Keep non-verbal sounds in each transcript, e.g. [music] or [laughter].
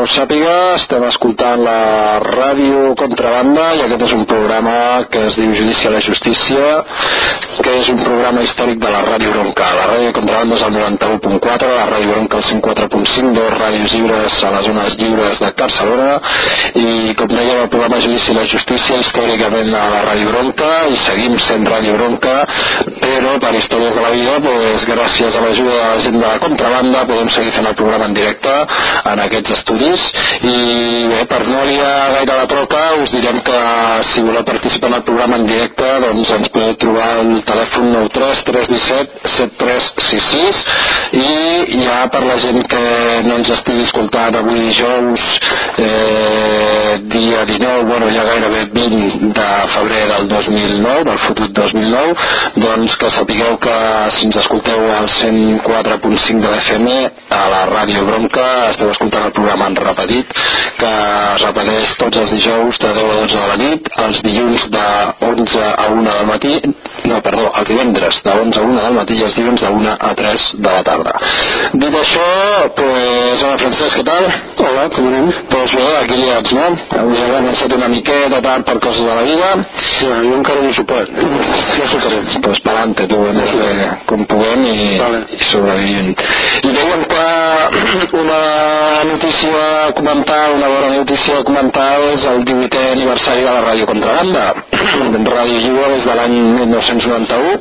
no sàpiga, estem escoltant la ràdio Contrabanda i aquest és un programa que es diu Judici a la Justícia, que és un programa històric de la ràdio Bronca. La ràdio Contrabanda és el 91.4, la ràdio Bronca el 104.5, dos ràdios lliures a les zones lliures de Barcelona i com dèiem el programa Judici a la Justícia històricament a la ràdio Bronca i seguim sent ràdio Bronca, per històries de la vida, pues, gràcies a l'ajuda de la gent de la Contrabanda podem seguir fent el programa en directe en aquests estudis. I bé, per no liar gaire la troca us direm que si voleu participar en el programa en directe doncs ens podeu trobar el telèfon 93 317 7366 i ja per la gent que no ens estigui escoltant avui dijous eh, dia 19, bueno ja gairebé 20 de febrer del 2009 del fotut 2009 doncs que sapigueu que si ens escolteu al 104.5 de l'FM a la Ràdio Bronca esteu escoltant el programa en repetit que es repeteix tots els dijous de 10 a 12 de la nit, els dilluns de 11 a 1 del matí no, perdó, els divendres de 11 a 1 del matí i els dilluns de 1 a 3 de la tarda dit això, pues hola Francesc, què tal? Hola, com anem? Pues bé, aquí liats, no? Avui hem avançat una miqueta tard per coses de la vida Bueno, jo encara no he sopat ja superem, pues pa'lante tu, hem de fer com puguem i, Vale. i sobrevivint. I dèiem que una notícia a comentar, una bona notícia a comentar és el 18è aniversari de la Ràdio Contrabanda, Ràdio Lliure des de l'any 1991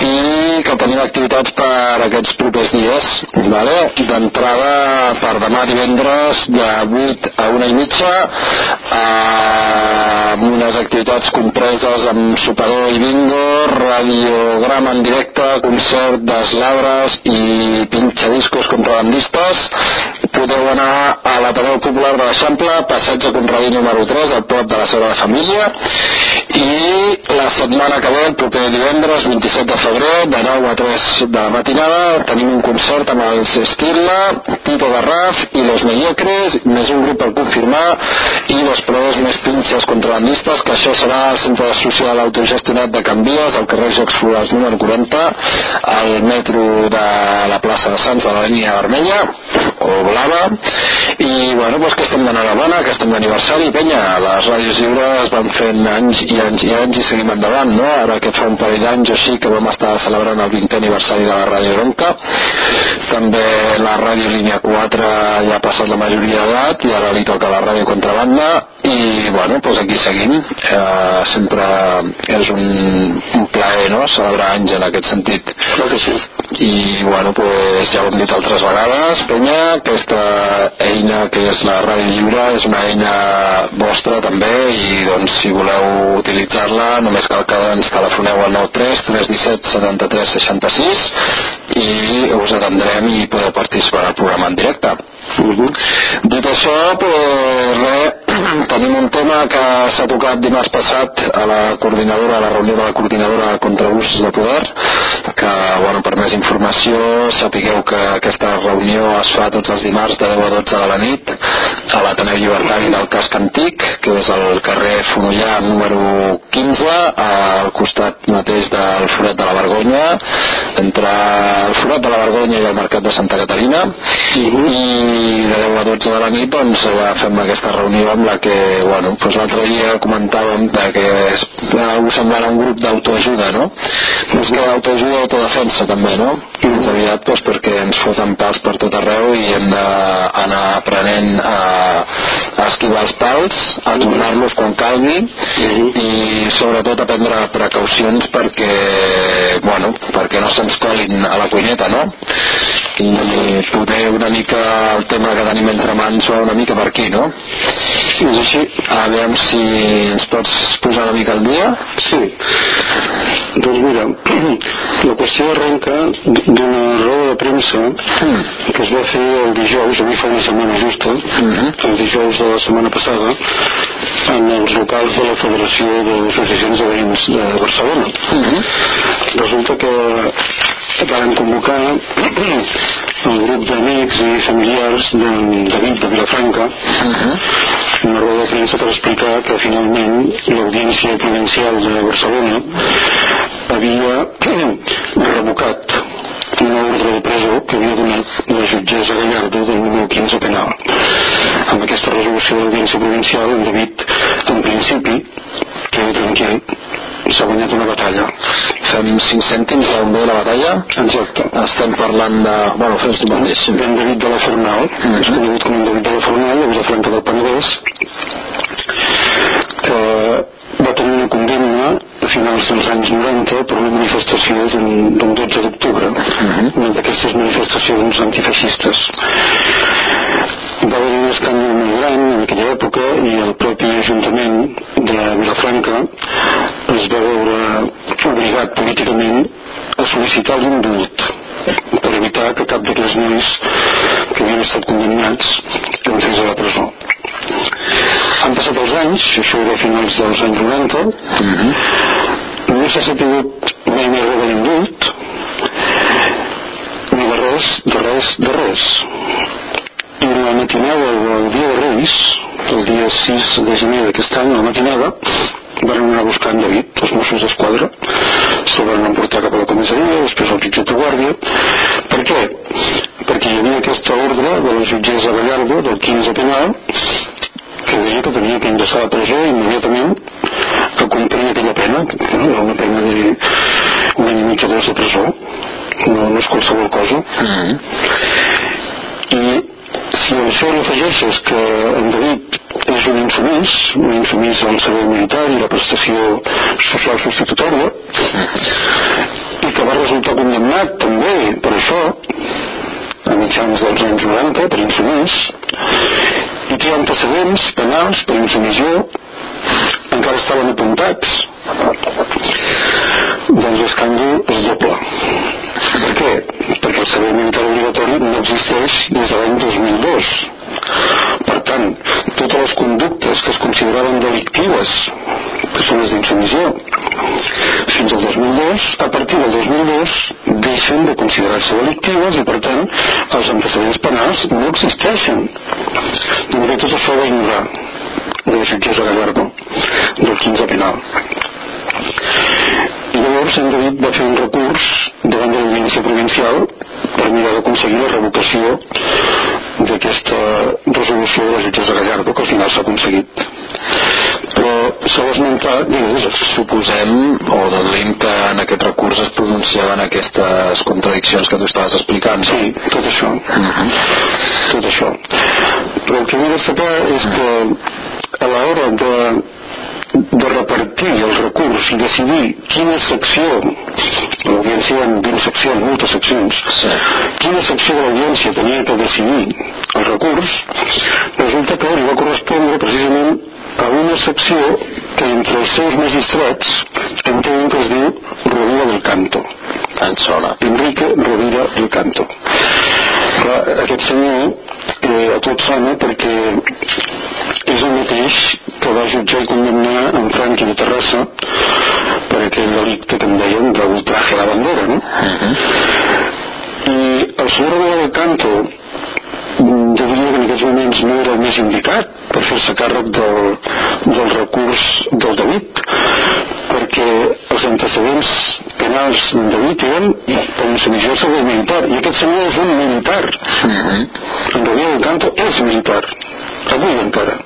i que tenim activitats per aquests propers dies, vale? d'entrada per demà divendres de 8 a 1 i mitja amb unes activitats compreses amb sopador i bingo, radiograma en directe, concert d'eslabres i pinxadiscos contrabandistes. Podeu anar a l'Ateneu Popular de l'Eixample, passatge Conradí número 3, al prop de la seva família. I la setmana que ve, el proper divendres, 27 de febrer, de 9 a 3 de la matinada, tenim un concert amb els Esquirla, Tito Garraf i Los Mediocres, més un grup per confirmar, i les proves més pinxes contrabandistes, que això serà al Centre Social Autogestionat de Canvies, al carrer Jocs Florals número 40, al metro de la plaça de Sants de la línia vermella, o blava, i bueno, doncs que estem d'enhorabona, que estem d'aniversari, penya, les ràdios lliures van fent anys i anys i anys i seguim endavant, no? Ara que fa un parell d'anys o així que vam estar celebrant el 20è aniversari de la Ràdio Bronca, també la Ràdio Línia 4 ja ha passat la majoria d'edat i ara li toca la Ràdio Contrabanda i bueno, doncs aquí seguim eh, sempre és un, un plaer no? celebrar anys en aquest sentit Clar que sí. i bueno, pues, ja ho hem dit altres vegades penya, aquesta eina que és la Ràdio Lliure és una eina vostra també i doncs si voleu utilitzar-la només cal que ens telefoneu al 93 317 73 66 i us atendrem i podeu participar al programa en directe Uh -huh. Dit això, pues, res, [clears throat] tenim un tema que s'ha tocat dimarts passat a la coordinadora, a la reunió de la coordinadora contra abusos de poder, que, bueno, per més informació, sapigueu que aquesta reunió es fa tots els dimarts de 10 a 12 de la nit a l'Ateneu Llibertari del Casc Antic, que és al carrer Fonollà número 15, al costat mateix del Forat de la Vergonya, entre el Forat de la Vergonya i el Mercat de Santa Caterina, i de 10 a 12 de la nit doncs ja fem aquesta reunió amb la que bueno, doncs l'altre dia comentàvem que es, us semblarà un grup d'autoajuda no? més que d'autoajuda i autodefensa també no? i més aviat doncs, perquè ens foten pals per tot arreu i hem d'anar aprenent a, a esquivar els pals a tornar-los quan calgui i sobretot a prendre precaucions perquè bueno, perquè no se'ns colin a la cuineta no? i poder una mica el tema que tenim entre mans va una mica per aquí, no? És així? A veure si ens pots posar una mica al dia. Sí. Doncs mira, [clears throat] la qüestió arrenca d'una roda de premsa que es va fer el dijous, avui fa una setmana justa, el dijous de la setmana passada, en els locals de la Federació d'Associacions de Veïns de Barcelona. Resulta que van convocar [clears throat] el grup d'amics i familiars de David de Vilafranca una roda de premsa per explicar que finalment l'Audiència Provincial de Barcelona havia [clears throat] revocat una ordre de presó que havia donat la jutgessa Gallardo del número 15 penal. Amb aquesta resolució de l'Audiència Provincial, en David, en principi, queda tranquil, s'ha guanyat una batalla. Fem 5 cèntims d'on ve la batalla? Exacte. Estem parlant de... Bueno, fes tu mateix. D'en David de la Fornal, mm -hmm. conegut com David de la Fornal, de Vilafranca del Penedès, que va tenir una condemna a finals dels anys 90 per una manifestació d'un 12 d'octubre, uh -huh. una d'aquestes manifestacions antifeixistes. Va haver un escàndol molt gran en aquella època i el propi Ajuntament de Vilafranca es va veure obligat políticament a sol·licitar l'indult per evitar que cap d'aquests nois que havien estat condemnats entrés a la presó. Han passat els anys, això era a finals dels anys 90, uh -huh. no s'ha sabut mai més res de l'indult, ni de res, de res, de res. I la matinada del dia de Reis, el dia 6 de gener d'aquest any, la matinada, van anar a buscar en David, els Mossos d'Esquadra, se'l van emportar cap a la comissaria, després al jutjat de guàrdia. Per què? Perquè hi havia aquesta ordre de la jutgessa Gallardo, del 15 penal, que deia que tenia que ingressar a la presó immediatament a complir aquella pena, que no era una pena de un any i mig o dos de presó, no, no és qualsevol cosa. Mm -hmm. I si a això afegeixes que en David és un insumís, un insumís al servei militar i la prestació social substitutòria, i que va resultar condemnat també per això, a mitjans dels anys 90 per insumís i té antecedents penals per insumissió encara estaven apuntats doncs l'escàndol és doble per què? perquè el servei militar obligatori no existeix des de l'any 2002 per tant totes les conductes que es consideraven delictives que són les d'insumissió fins al 2002 a partir del 2002 deixen de considerar-se delictives i per tant els antecedents penals no existeixen de tot això va ignorar la jutgessa Gallardo del 15 penal i llavors en David va fer un recurs davant de l'audiència provincial per mirar d'aconseguir la revocació d'aquesta resolució de la jutgessa Gallardo que al final s'ha aconseguit. Però s'ha esmentat digues, suposem o deduïm que en aquest recurs es pronunciaven aquestes contradiccions que tu estaves explicant sí, tot això. Uh mhm. -huh. tot això. Però el que vull destacar és que a l'hora de de repartir el recurs i decidir quina secció l'audiència ha 20 seccions, moltes seccions sí. quina secció de l'audiència tenia que decidir el recurs resulta que li va correspondre precisament a una secció que entre els seus magistrats en té un que es diu Rovira del Canto. En sona Enrique Rovira del Canto. Clar, aquest senyor eh, a tot sona perquè és el mateix que va jutjar i condemnar en Franqui de Terrassa per aquell delicte que en deien d'ultraje a la bandera no? Uh -huh. i el senyor Rovira del Canto jo diria que en aquests moments no era el més indicat per fer-se càrrec del, del recurs del delit perquè els antecedents penals de delit eren per insumissió al servei militar i aquest senyor és un militar uh -huh. en realitat el canto és militar avui encara.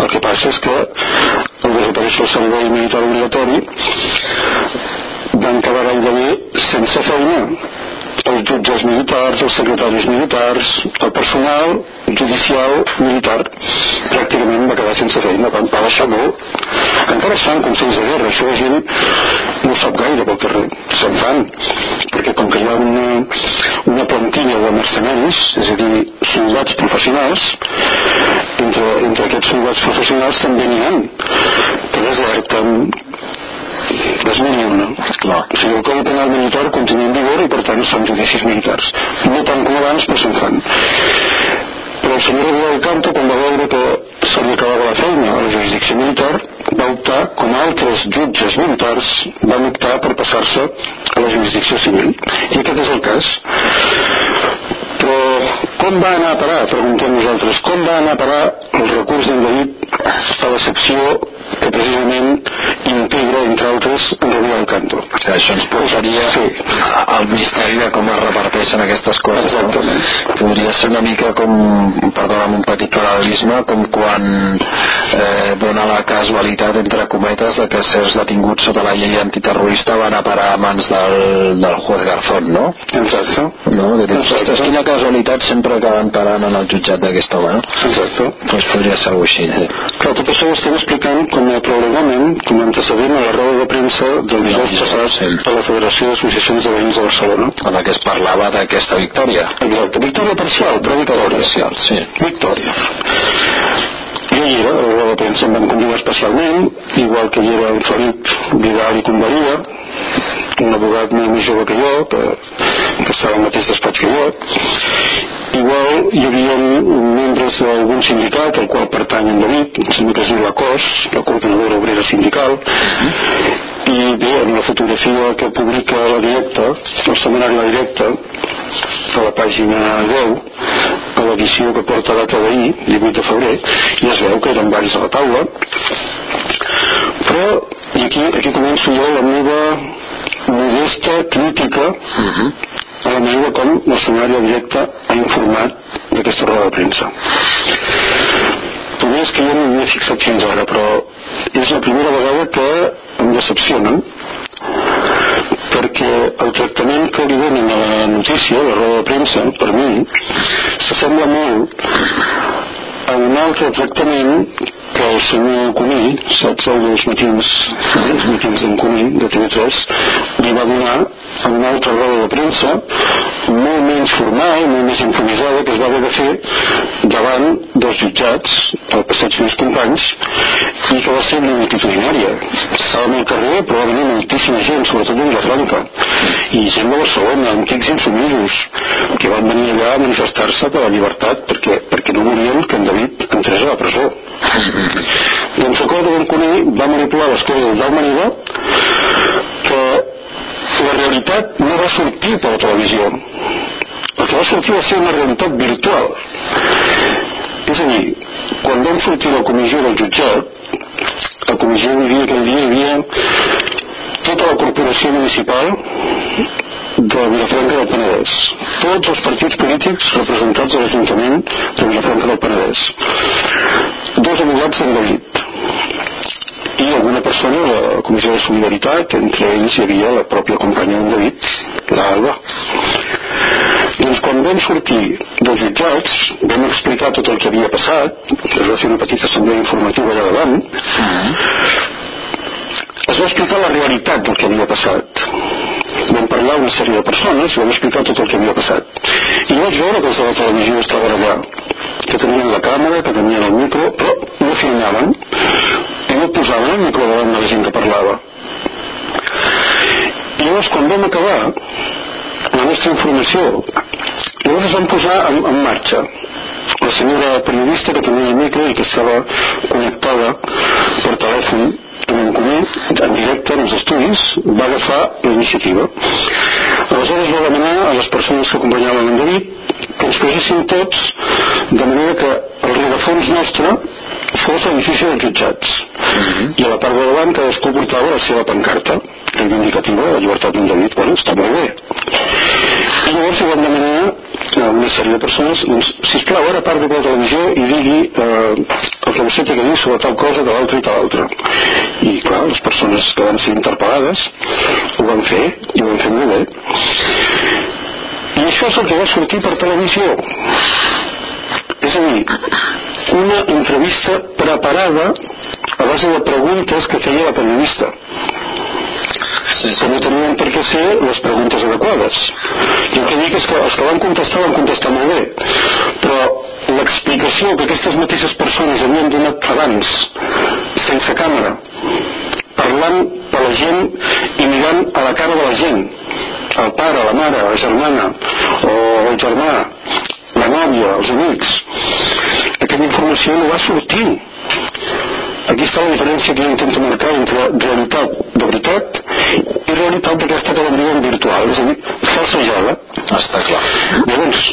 El que passa és que el desaparèixer el servei militar obligatori van quedar gairebé sense feina els jutges militars, els secretaris militars, el personal judicial militar. Pràcticament va quedar sense feina, va, va baixar molt. Encara es fan consells de guerra, això la gent no sap gaire pel carrer, se'n fan, perquè com que hi ha una, una plantilla de mercenaris, és a dir, soldats professionals, entre, entre aquests soldats professionals també n'hi ha que deserten, les mil i una. Clar. O sigui, el Codi Penal Militar continua en vigor i per tant són judicis militars. No tant com abans, però se'n fan. Però el senyor del Canto, quan va veure que se li acabava la feina a la jurisdicció militar, va optar, com altres jutges militars, van optar per passar-se a la jurisdicció civil. I aquest és el cas. Però com va anar a parar, preguntem nosaltres, com va anar a parar el recurs d'en David a la secció que precisament Tigre, entre altres, Rubí del Canto. O sigui, això ens posaria sí. al misteri de com es reparteixen aquestes coses. Exactament. No? Podria ser una mica com, perdona, un petit paral·lelisme, com quan eh, dona la casualitat, entre cometes, de que certs detinguts sota la llei antiterrorista van a parar a mans del, del juez Garzón, no? Exacte. No? Que dius, ostres, quina casualitat sempre acaben parant en el jutjat d'aquest home, no? Exacte. Doncs podria ser així, sí. Clar, tot això ho estem explicant com a prolegament, com a antecedent a la roda de premsa del dijous passat a la Federació d'Associacions de Veïns de Barcelona. En la que es parlava d'aquesta victòria. Exacte. Victòria parcial, però victòria. Parcial, sí. Victòria. Jo hi era, a la roda de premsa em van convidar especialment, igual que hi era en Felip Vidal i Convalia, un abogat molt més jove que jo, que, que estava al mateix despatx que jo. Igual hi havia membres d'algun sindicat al qual pertany en David, em sembla que es diu la COS, la Coordinadora Obrera Sindical, i bé, en la fotografia que publica la directa, el setmanari La Directa, a la pàgina 10, a l'edició que porta data d'ahir, 18 de febrer, i es veu que eren varis a la taula, però, i aquí, aquí començo jo la meva modesta crítica Uh -huh. a la manera com La Directa ha informat d'aquesta roda de premsa. Primer és que jo no m'hi he fixat fins ara, però és la primera vegada que em decepcionen perquè el tractament que li donen a la notícia, a la roda de premsa, per mi, s'assembla molt a un altre tractament que el senyor Comí, saps el dels matins, els matins d'en Comí, de TV3, li va donar a una altra roda de premsa molt menys formal, molt més improvisada, que es va haver de fer davant dels jutjats, al passeig dels companys, i que va ser multitudinària. Estàvem al carrer, però va venir moltíssima gent, sobretot de Vilafranca, i gent de Barcelona, antics insumisos, que van venir allà a manifestar-se per la llibertat, perquè, perquè no volien que en David entrés a la presó. Doncs el cos de Benconí va manipular les coses de tal que la realitat no va sortir per la televisió. El que va sortir va ser una realitat virtual. És a dir, quan vam sortir la comissió del jutjat, la comissió hi havia aquell dia hi havia tota la corporació municipal de Vilafranca del Penedès. Tots els partits polítics representats a l'Ajuntament de Vilafranca del Penedès. Dos abogats d'en David i alguna persona de la Comissió de Solidaritat, entre ells hi havia la pròpia companya d'en David, l'Alba. Doncs quan vam sortir dels jutjats, vam explicar tot el que havia passat, que es va fer una petita assemblea informativa allà davant, es va explicar la realitat del que havia passat. Vam parlar una sèrie de persones i vam explicar tot el que havia passat. I vaig veure que els de la televisió estaven allà, que tenien la càmera, que tenien el micro, però no filmaven i no posaven el micro davant de la gent que parlava. I llavors, quan vam acabar la nostra informació, llavors es van posar en, en marxa la senyora periodista que tenia el micro i que estava connectada per telèfon en un comú, en directe en els estudis, va agafar la iniciativa. Aleshores va demanar a les persones que acompanyaven en David que ens posessin tots de manera que el rerefons nostre fos l'edifici dels jutjats. I a la part de davant cadascú portava la seva pancarta reivindicativa de la llibertat d'en David. Bueno, està molt bé. I llavors li van demanar a una sèrie de persones doncs, sisplau, ara parli per la televisió i digui eh, el que vostè té que dir sobre tal cosa de l'altra i tal altra i clar, les persones que van ser interpel·lades ho van fer i ho van fer molt bé. I això és el que va sortir per televisió. És a dir, una entrevista preparada a base de preguntes que feia la periodista Que no tenien per què ser les preguntes adequades. I el que dic és que els que van contestar van contestar molt bé, però l'explicació que aquestes mateixes persones havien donat abans, sense càmera, parlant de la gent i mirant a la cara de la gent, el pare, la mare, la germana o el germà, la nòvia, els amics, aquella informació no va sortir. Aquí està la diferència que jo intento marcar entre realitat de veritat i realitat d'aquesta que en virtual, és a dir, falsejada. està clar. Llavors,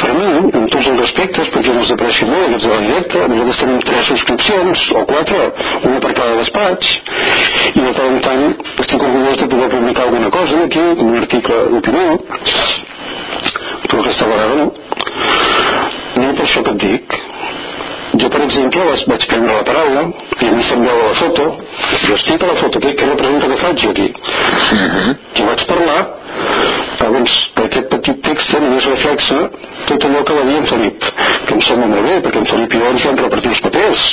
per mi, en tots els aspectes, perquè jo no els aprecio molt, aquests de la directa, nosaltres tenim tres subscripcions, o quatre, una per cada despatx, i de tant en tant estic orgullós de poder publicar alguna cosa aquí, un article d'opinió, però aquesta vegada no. No per això que et dic, jo per exemple vaig prendre la paraula i a mi se'm veu la foto jo estic a la foto, què, què representa que faig jo aquí? Uh -huh. i vaig parlar doncs aquest petit text només reflexa tot allò que va dir en Felip que em sembla molt bé, perquè en Felip i jo ens vam repartir els papers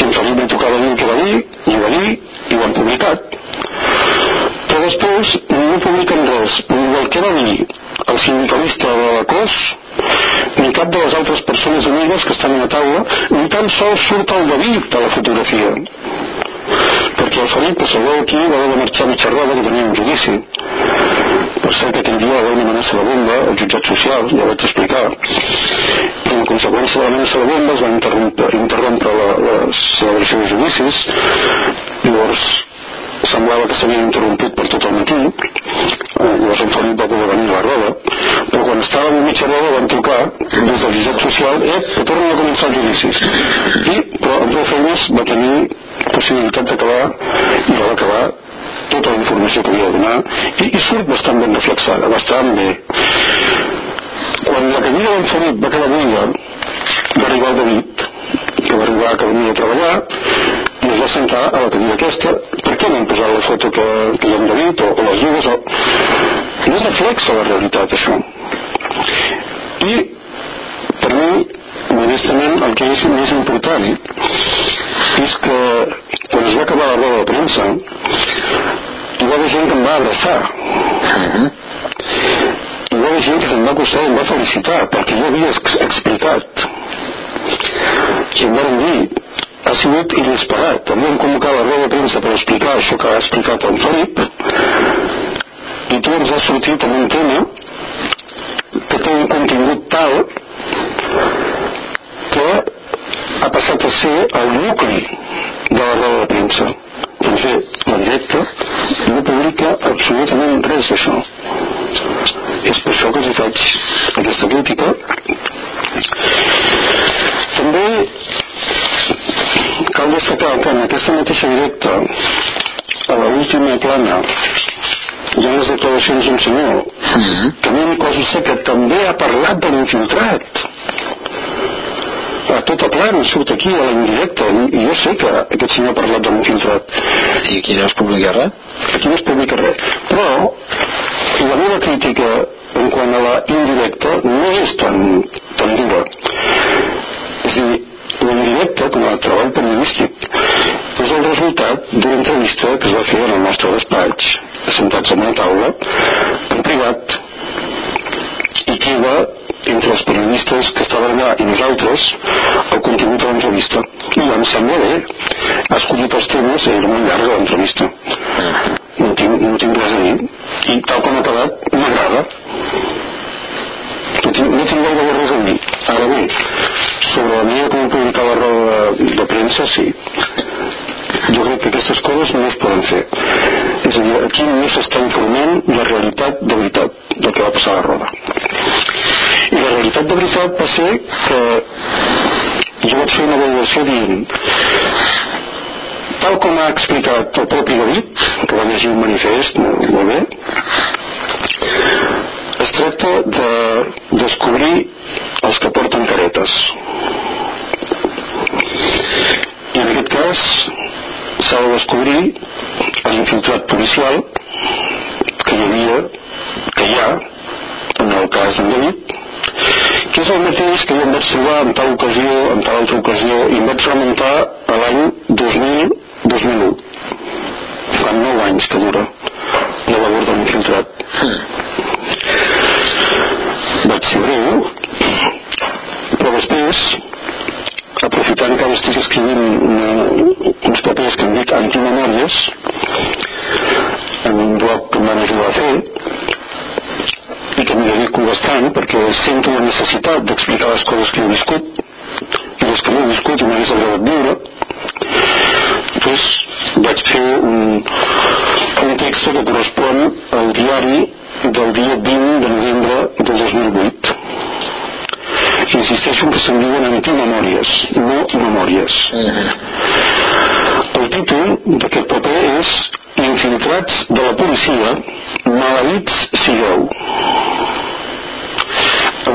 i en Felip li tocava dir el que va dir i ho va dir i ho han publicat però després no publiquen res ni del que va dir el sindicalista de la COS ni cap de les altres persones amigues que estan a la taula ni tan sols surt el David a la fotografia. Perquè el Felip salveu aquí va haver de marxar a mitja roda que tenia un judici. Per cert que aquell dia va una amenaça de bomba al jutjat social, ja vaig explicar. I en conseqüència de l'amenaça de bomba es va interrompre, interrompre la, la celebració de judicis. Llavors semblava que s'havia interromput per tot el matí llavors en Felip va poder venir a la roda però quan estava a mitja roda van trucar des del jutjat social eh, que tornen a començar els judicis. I però en prou feines va tenir possibilitat d'acabar i va acabar tota la informació que havia de donar i, i surt bastant ben reflexada bastant bé. Quan la cadira d'en Felip va quedar buida va arribar el David que va arribar que venia a treballar i es va sentar a la cadira aquesta per què no han posat la foto que, que hi ha David o, o les dues o... no reflexa la realitat això. I per mi modestament el que és més important és que quan es va acabar la roda de premsa hi va haver gent que em va abraçar. Hi va haver gent que se'm va acostar i em va felicitar perquè jo havia explicat. I em van dir ha sigut inesperat. Havíem convocat la roda de premsa per explicar això que ha explicat en Felip i tu ens has sortit amb un tema que té un contingut tal que ha passat a ser el nucli de la roda de premsa. Doncs bé, la directa no publica absolutament res d'això. És per això que els faig aquesta crítica. També cal destacar que en aquesta mateixa directa a l'última plana hi ha les declaracions d'un senyor mm -hmm. Camil Cosa que també ha parlat de l'infiltrat a tota plana surt aquí a l'indirecte i jo sé que aquest senyor ha parlat de l'infiltrat i aquí no es publica res. Aquí no es publica res. Però la meva crítica en quant a la indirecta no és tan, tan dura. És a dir l'indirecte com a treball periodístic. És el resultat d'una entrevista que es va fer en el nostre despatx assentats en una taula en privat i que va entre els periodistes que estaven allà i nosaltres el contingut de l'entrevista. I em sembla bé. Ha escollit els temes i era molt llarga l'entrevista. No tinc, no tinc res a dir. I tal com ha quedat m'agrada tinc, no tinc gaire res a dir. Ara bé sobre la manera com publicar la roda de, de premsa sí. Jo crec que aquestes coses no es poden fer. És a dir, aquí no s'està informant la realitat de veritat del que va passar a la roda. I la realitat de veritat va ser que jo vaig fer una valoració dient tal com ha explicat el propi David que va llegir un manifest molt, bé tracta de descobrir els que porten caretes. I en aquest cas s'ha de descobrir l'infiltrat policial que hi havia que hi ha en el cas d'en David que és el mateix que jo em vaig trobar en tal ocasió, en tal altra ocasió i em vaig remuntar a l'any 2000-2001 fa 9 anys que dura la labor de l'infiltrat vaig breu però després aprofitant que ara estic escrivint una, uns papers que em dic antimemòries en un blog que em van ajudar a fer i que m'hi dedico bastant perquè sento la necessitat d'explicar les coses que he viscut i les que no he viscut i m'hagués agradat viure doncs vaig fer un, un text que correspon al diari del dia 20 de novembre del 2008 insisteixo que se'n diuen antimemòries no memòries. El títol d'aquest paper és Infiltrats de la policia maledits sigueu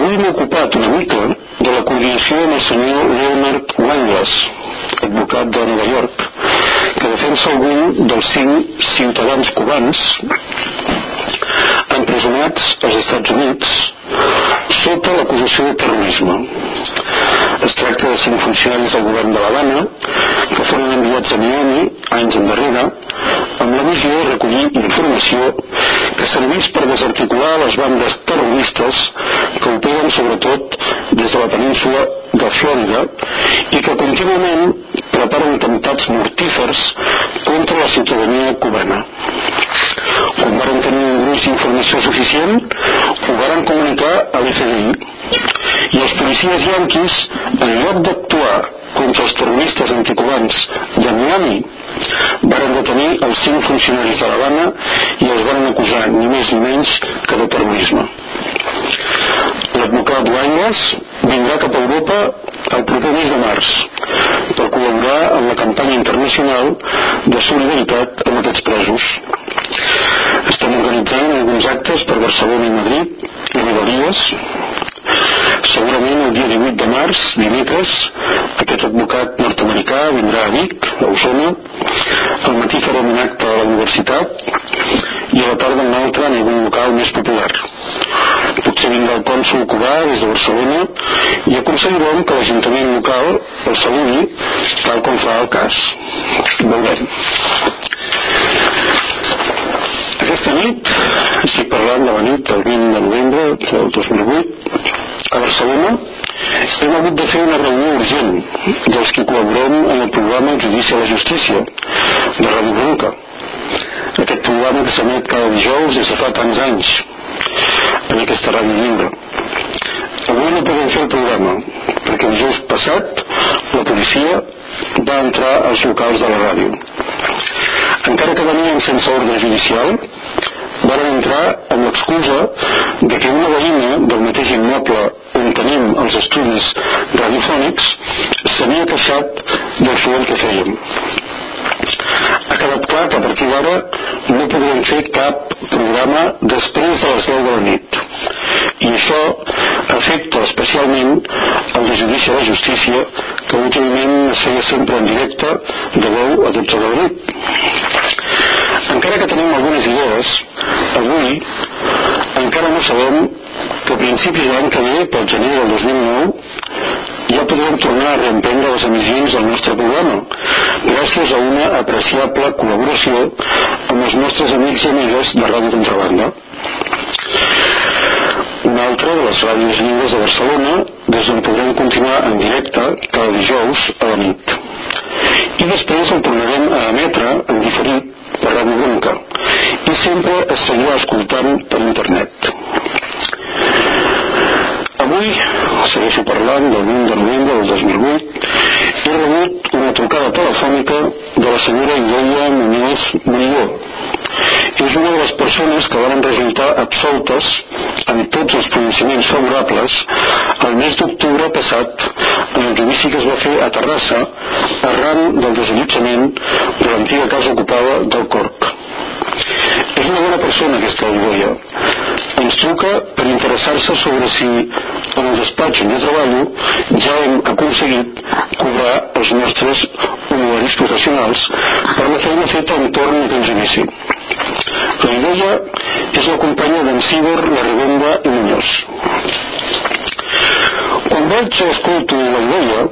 avui m'he ocupat una mica de la coordinació amb el senyor Leonard Wanglas advocat de Nova York que defensa algun dels cinc ciutadans cubans empresonats als Estats Units sota l'acusació de terrorisme. Es tracta de cinc funcionaris del govern de l'Havana que foren enviats a Miami anys endarrere amb la missió de recollir informació que servís per desarticular les bandes terroristes que operen sobretot des de la península de Florida i que contínuament preparen atemptats mortífers contra la ciutadania cubana. Quan van tenir un gruix d'informació suficient, ho van comunicar a l'FBI i els policies yanquis, en lloc d'actuar contra els terroristes anticubans de Miami, van detenir els cinc funcionaris de l'Havana i els van acusar ni més ni menys que de terrorisme. L'advocat Wangles vindrà cap a Europa el proper mes de març per col·laborar en la campanya internacional de solidaritat amb aquests presos. Estem organitzant alguns actes per Barcelona i Madrid i Rodalies segurament el dia 18 de març, dimecres, aquest advocat nord-americà vindrà a Vic, a Osona, al matí farem un acte a la universitat i a la tarda un altre en algun local més popular. Potser vindrà el cònsul cubà des de Barcelona i aconseguirem que l'Ajuntament local el saludi tal com fa el cas. Veurem. Aquesta nit, estic parlant de la nit del 20 de novembre del 2008, a Barcelona, hem hagut de fer una reunió urgent dels que col·laborem en el programa Judici a la Justícia, de Ràdio Bronca. Aquest programa que s'emet cada dijous des de fa tants anys en aquesta ràdio lliure. Avui no podem fer el programa, perquè el dijous passat la policia va entrar als locals de la ràdio encara que venien sense ordre judicial, van entrar amb l'excusa de que una veïna del mateix immoble on tenim els estudis radiofònics s'havia queixat del soroll que fèiem. Ha quedat clar que a partir d'ara no podrem fer cap programa després de les 10 de la nit. I això afecta especialment el de judici a la justícia, que últimament es feia sempre en directe de 10 a 12 de la nit. Encara que tenim algunes idees, avui encara no sabem que a principis de l'any que ve, pel gener del 2009, ja podrem tornar a reemprendre les emissions del nostre programa, gràcies a una apreciable col·laboració amb els nostres amics i amigues de Ràdio Contrabanda. Una altra de les ràdios lliures de Barcelona, des d'on podrem continuar en directe cada dijous a la nit. I després el tornarem a emetre en diferit per Ràdio Bronca i sempre es seguirà escoltant per internet. Avui, segueixo parlant del 20 de novembre del 2008, he rebut una trucada telefònica de la senyora Idoia Muñoz Murillo. És una de les persones que van resultar absoltes amb tots els pronunciaments favorables el mes d'octubre passat en el judici que es va fer a Terrassa arran del desallotjament de l'antiga casa ocupada del Corc. És una bona persona aquesta Idoia ens truca per interessar-se sobre si en el despatx on jo treballo ja hem aconseguit cobrar els nostres honoraris professionals per la feina feta entorn d'aquell judici. La idea és la companya d'en Cibor, la Redonda i Muñoz. Quan vaig a escolto la idea,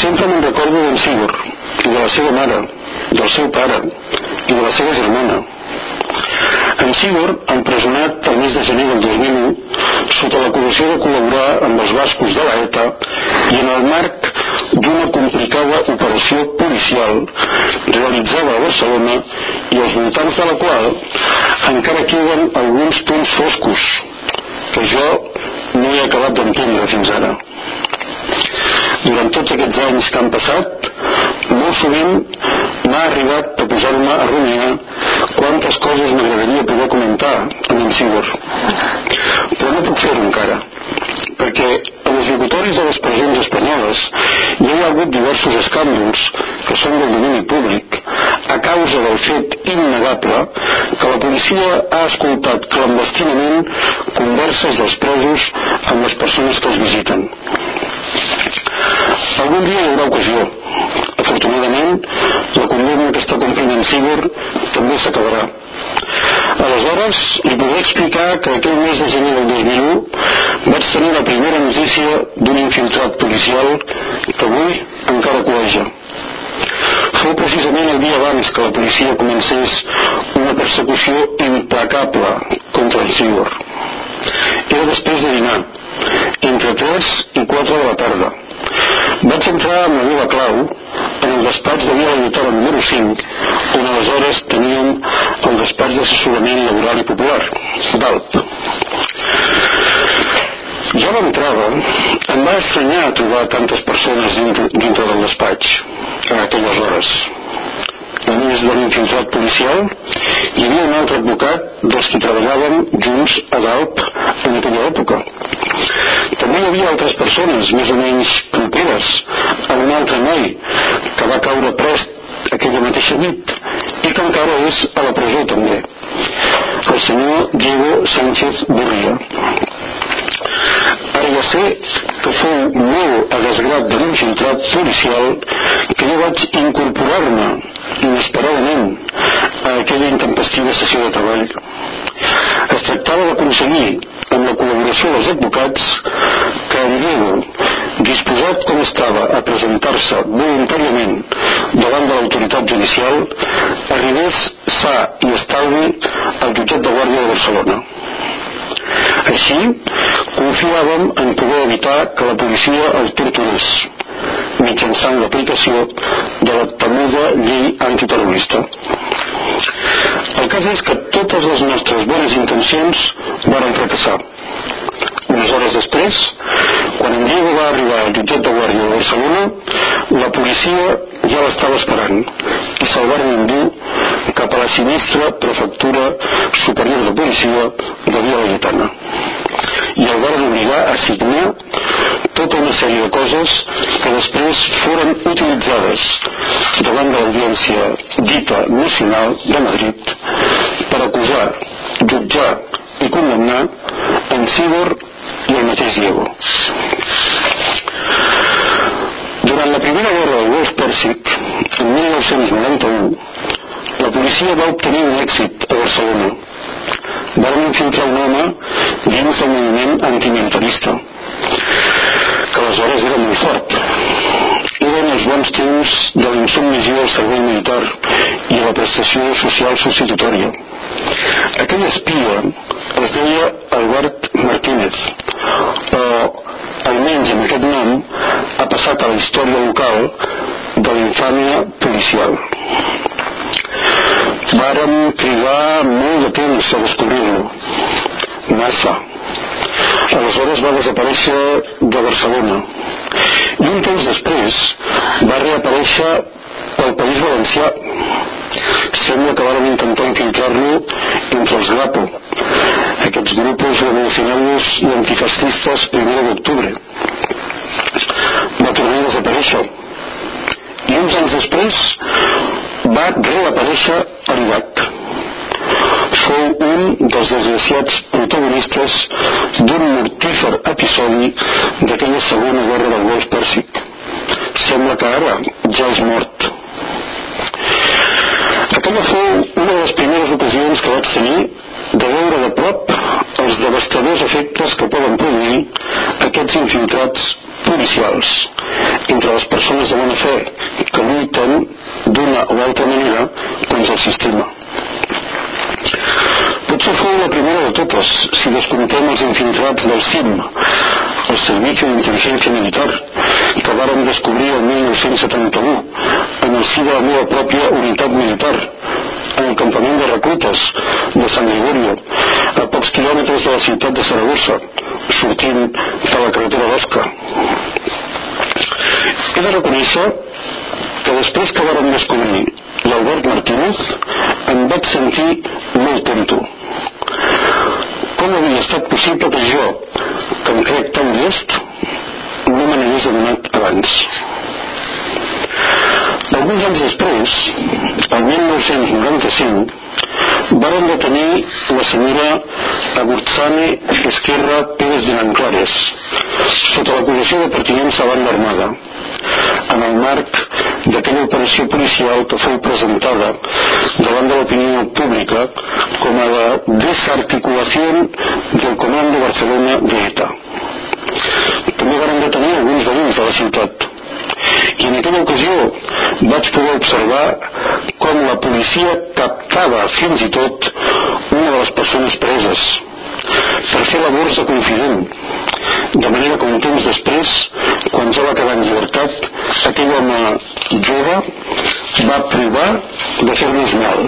sempre me'n recordo d'en Cibor i de la seva mare, del seu pare i de la seva germana en Sigor, empresonat el mes de gener del 2001, sota l'acusació de col·laborar amb els bascos de l'ETA i en el marc d'una complicada operació policial realitzada a Barcelona i als voltants de la qual encara queden alguns punts foscos que jo no he acabat d'entendre fins ara. Durant tots aquests anys que han passat, molt sovint m'ha arribat a posar-me a rumiar quantes coses m'agradaria poder comentar amb en Sigurd. Però no puc fer-ho encara, perquè a les locutoris de les presons espanyoles hi ha hagut diversos escàndols que són del domini públic a causa del fet innegable que la policia ha escoltat clandestinament converses dels presos amb les persones que els visiten. Algun dia hi haurà ocasió. Afortunadament, la condemna que està complint en Sigur també s'acabarà. Aleshores, li podré explicar que aquell mes de gener del 2001 vaig tenir la primera notícia d'un infiltrat policial que avui encara coeja. Fou precisament el dia abans que la policia comencés una persecució implacable contra el Sigur. Era després de dinar, entre 3 i 4 de la tarda. Vaig entrar amb la meva clau en el despatx de Via Laietana número 5, on aleshores teníem el despatx d'assessorament laboral i popular, DALP. Ja l'entrada em va estranyar trobar tantes persones dintre, dintre del despatx a aquelles hores a més de l'infiltrat policial, hi havia un altre advocat dels que treballaven junts a DALP en aquella època. També hi havia altres persones més o menys properes a un altre noi que va caure prest aquella mateixa nit i que encara és a la presó també el senyor Diego Sánchez Borria ja sé que fou molt a desgrat de l'infiltrat policial que jo vaig incorporar-me inesperadament a aquella intempestiva sessió de treball. Es tractava d'aconseguir, amb la col·laboració dels advocats, que en Diego, disposat com estava a presentar-se voluntàriament davant de l'autoritat judicial, arribés sa i estalvi al jutjat de Guàrdia de Barcelona. Així, confiàvem en poder evitar que la policia el torturés mitjançant l'aplicació de la temuda llei antiterrorista. El cas és que totes les nostres bones intencions varen fracassar. Unes hores després, quan en Diego va arribar al jutjat de guàrdia de Barcelona, la policia ja l'estava esperant i se'l van endur cap a la sinistra prefectura superior de policia de Via Laietana i el van obligar a signar tota una sèrie de coses que després foren utilitzades davant de l'audiència dita nacional de Madrid per acusar, jutjar i condemnar en Sibor i el mateix Diego. Durant la primera guerra del Golf Pèrsic, en 1991, la policia va obtenir un èxit a Barcelona. Van infiltrar un home dins del moviment antimilitarista, que aleshores era molt fort. Eren els bons temps de l'insubmissió al servei militar i a la prestació social substitutòria. Aquell espia es deia Albert Martínez, o almenys amb aquest nom ha passat a la història local de l'infàmia policial. Vàrem trigar molt de temps a descobrir-lo. Massa. Aleshores va desaparèixer de Barcelona. I un temps després va reaparèixer pel País Valencià. Sembla que varen intentar infiltrar-lo entre els GRAPO, aquests grupos revolucionarios i antifascistes primera d'octubre. Va tornar a desaparèixer. I uns anys després va reaparèixer a l'Iraq. Fou un dels desgraciats protagonistes d'un mortífer episodi d'aquella segona guerra del Golf Pèrsic. Sembla que ara ja és mort. Aquella fou una de les primeres ocasions que vaig tenir de veure de prop els devastadors efectes que poden produir aquests infiltrats policials entre les persones de bona fe que lluiten d'una o altra manera contra el sistema. Potser fou la primera de totes, si descomptem els infiltrats del CIM, el Servicio de Inteligencia Militar, que vàrem descobrir el 1971 en el si de la meva pròpia unitat militar, en el campament de reclutes de San Gregorio, a pocs quilòmetres de la ciutat de Saragossa, sortint de la carretera d'Osca. He de reconèixer que després que vàrem descobrir l'Albert Martínez em vaig sentir molt tonto. Com havia estat possible que jo, que em crec tan llest, me n'hagués adonat abans. Alguns anys després, el 1995, varen detenir la senyora Agurzane Esquerra Pérez de Nanclares sota l'acusació de pertinença a banda armada en el marc d'aquella operació policial que fou presentada davant de l'opinió pública com a la desarticulació del Comando Barcelona de ETA. També van detenir alguns veïns de la ciutat i en aquella ocasió vaig poder observar com la policia captava fins i tot una de les persones preses per fer labors de confident de manera que un temps després quan ja va quedar en llibertat aquell home jove va provar de fer-nos mal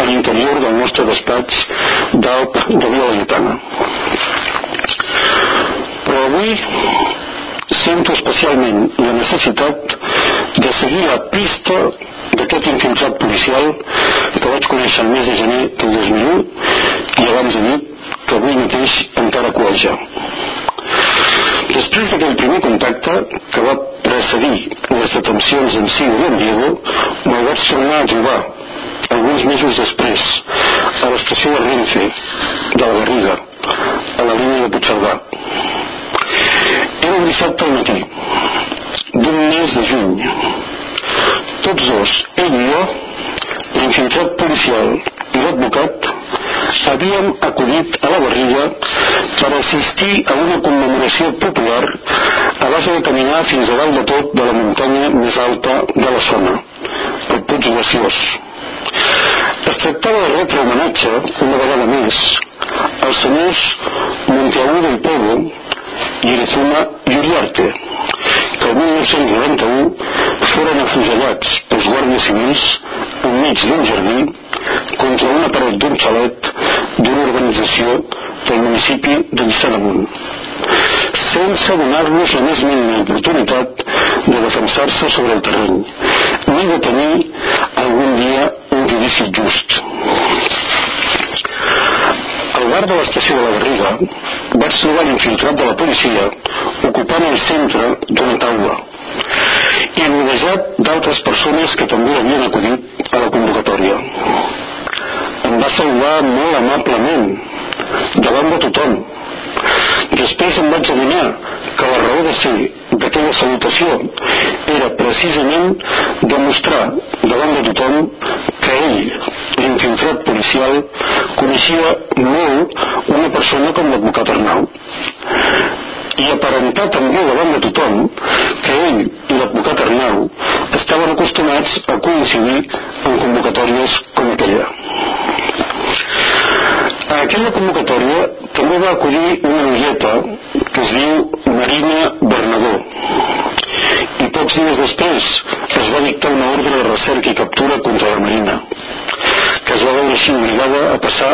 a l'interior del nostre despatx d'Alp de Via Laietana. Però avui sento especialment la necessitat de seguir la pista d'aquest infiltrat policial que vaig conèixer el mes de gener del 2001 i abans de dit que avui mateix encara coeja. Després d'aquell primer contacte que va precedir les detencions en si de Diego, me'l vaig tornar a trobar alguns mesos després a l'estació de Renfe de la Garriga, a la línia de Puigcerdà. Dissabte al matí d'un mes de juny. Tots dos, ell i jo, l'infiltrat policial i l'advocat, havíem acudit a la barriga per assistir a una commemoració popular a base de caminar fins a dalt de tot de la muntanya més alta de la zona, el Puig Graciós. Es tractava de retre homenatge, una vegada més, als senyors Monteagudo i Polo i Irizuma i Uriarte, que el 1991 foren afusellats pels guàrdies civils enmig d'un jardí contra una paret d'un xalet d'una organització del municipi de Lliçanamunt, sense donar-nos la més mínima oportunitat de defensar-se sobre el terreny, ni de tenir algun dia un judici just. Al bar de l'estació de la Garriga vaig trobar l'infiltrat de la policia ocupant el centre d'una taula i rodejat d'altres persones que també havien acudit a la convocatòria. Em va saludar molt amablement davant de tothom. Després em vaig adonar que la raó de ser d'aquella salutació era precisament demostrar davant de tothom que ell, l'infiltrat policial, coneixia molt una persona com l'advocat Arnau i aparentar també davant de tothom que ell i l'advocat Arnau estaven acostumats a coincidir en convocatòries com aquella. A aquella convocatòria també va acollir una noieta que es diu Marina Bernadó i pocs dies després es va dictar una ordre de recerca i captura contra la Marina que es va veure així obligada a passar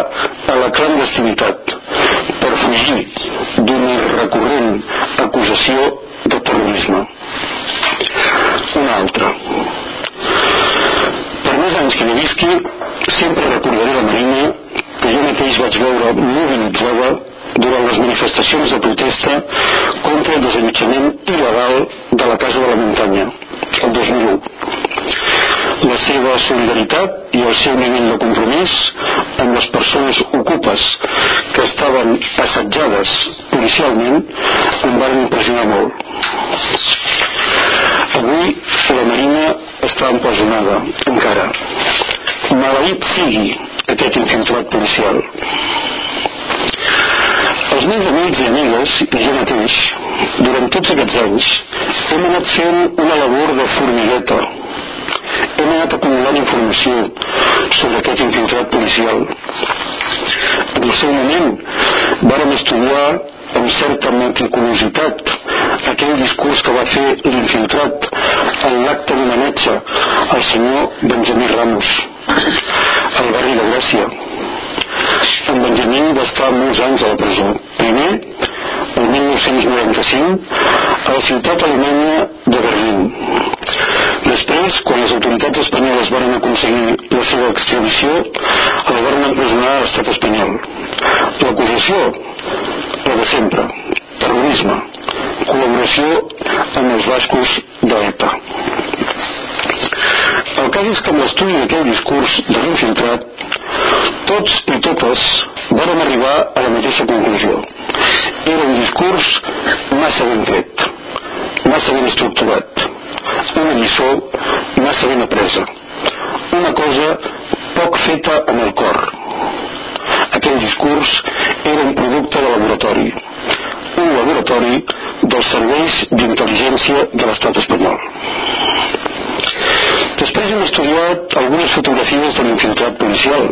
a la clandestinitat per fugir d'una recurrent acusació de terrorisme. Una altra. Per més anys que no visqui, sempre recordaré la Marina que jo mateix vaig veure mobilitzada durant les manifestacions de protesta contra el desallotjament il·legal de la Casa de la Muntanya, el 2001. La seva solidaritat i el seu nivell de compromís amb les persones ocupes que estaven assetjades policialment em van impressionar molt. Avui la Marina està empresonada, encara. Maleït sigui aquest infiltrat policial. Els meus amics i amigues, i jo mateix, durant tots aquests anys, hem anat fent una labor de formigueta. Hem anat acumulant informació sobre aquest infiltrat policial. En el seu moment vàrem estudiar amb certa meticulositat aquell discurs que va fer l'infiltrat en l'acte d'homenatge al senyor Benjamí Ramos al barri de Gràcia en Benjamí va estar molts anys a la presó. Primer, el 1995, a la ciutat alemanya de Berlín. Després, quan les autoritats espanyoles van aconseguir la seva extradició, el van empresonar a l'estat espanyol. L'acusació, la de sempre, terrorisme, col·laboració amb els bascos de l'ETA. El cas és que amb l'estudi d'aquell discurs de l'infiltrat, tots i totes vam arribar a la mateixa conclusió. Era un discurs massa ben tret, massa ben estructurat, una lliçó massa ben apresa, una cosa poc feta amb el cor. Aquell discurs era un producte de laboratori, un laboratori dels serveis d'intel·ligència de l'estat espanyol. Després hem estudiat algunes fotografies de l'infiltrat policial,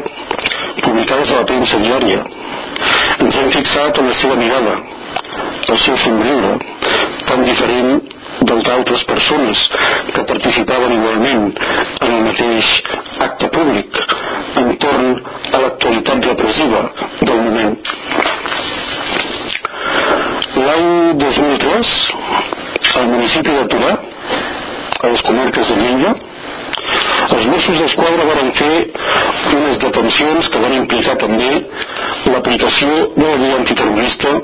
publicades a la premsa diària. Ens hem fixat en la seva mirada, el seu somriure, tan diferent del d'altres persones que participaven igualment en el mateix acte públic entorn a l'actualitat repressiva del moment. L'any 2003, al municipi de Turà, a les comarques de Lleida, els Mossos d'Esquadra van fer unes detencions que van implicar també l'aplicació de la llei antiterrorista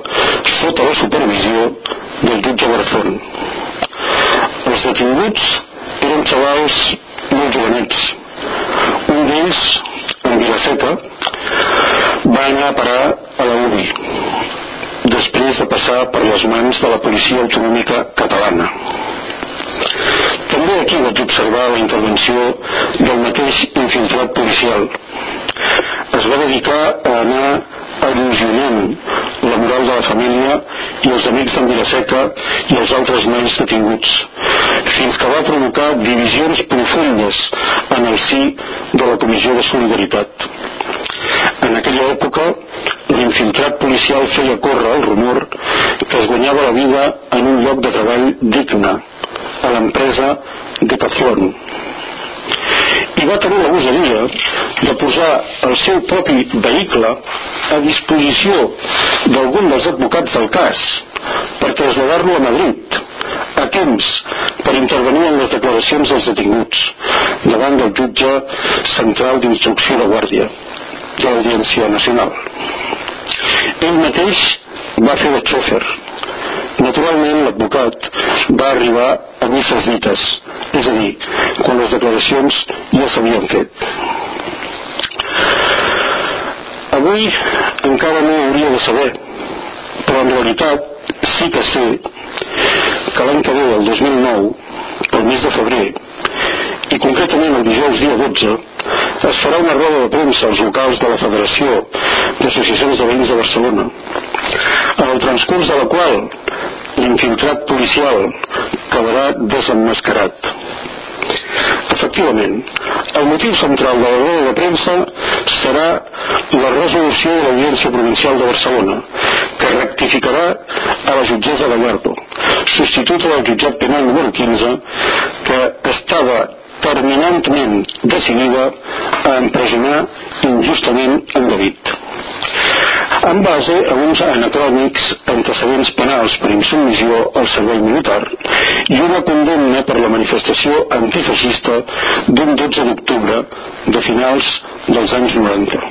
sota la supervisió del jutge Barzón. Els detinguts eren xavals molt jovenets. Un d'ells, en Vilaceta, va anar a parar a la UBI després de passar per les mans de la policia autonòmica catalana. També aquí vaig observar la intervenció del mateix infiltrat policial. Es va dedicar a anar erosionant la moral de la família i els amics d'en Vilaseca i els altres nois detinguts, fins que va provocar divisions profundes en el si de la Comissió de Solidaritat. En aquella època, l'infiltrat policial feia córrer el rumor que es guanyava la vida en un lloc de treball digne, a l'empresa Decathlon i va tenir la gosadia de posar el seu propi vehicle a disposició d'algun dels advocats del cas per traslladar-lo a Madrid a temps per intervenir en les declaracions dels detinguts davant del jutge central d'instrucció de guàrdia de l'Audiència Nacional. Ell mateix va fer de xòfer Naturalment, l'advocat va arribar a misses dites, és a dir, quan les declaracions ja s'havien fet. Avui encara no hauria de saber, però en realitat sí que sé que l'any que ve, el 2009, el mes de febrer, i concretament el dijous dia 12, es farà una roda de premsa als locals de la Federació d'Associacions de Veïns de Barcelona, en el transcurs de la qual l'infiltrat policial quedarà desemmascarat. Efectivament, el motiu central de la roda de premsa serà la resolució de l'Audiència Provincial de Barcelona, que rectificarà a la jutgessa Gallardo, substituta del jutjat penal número 15, que estava terminantment decidida a empresonar injustament en David en base a uns anacrònics antecedents penals per insubmissió al servei militar i una condemna per la manifestació antifeixista d'un 12 d'octubre de finals dels anys 90.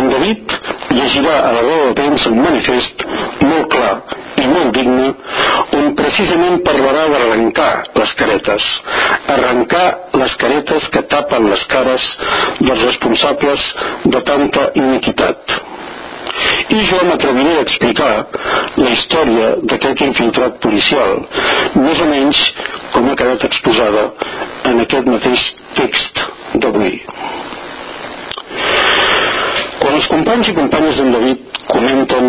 En David llegirà a la roda de premsa un manifest molt clar i molt digne on precisament parlarà d'arrencar les caretes, arrencar les caretes que tapen les cares dels responsables de tanta iniquitat. I jo m'atreviré a explicar la història d'aquest infiltrat policial, més o menys com ha quedat exposada en aquest mateix text d'avui. Quan els companys i companyes d'en David comenten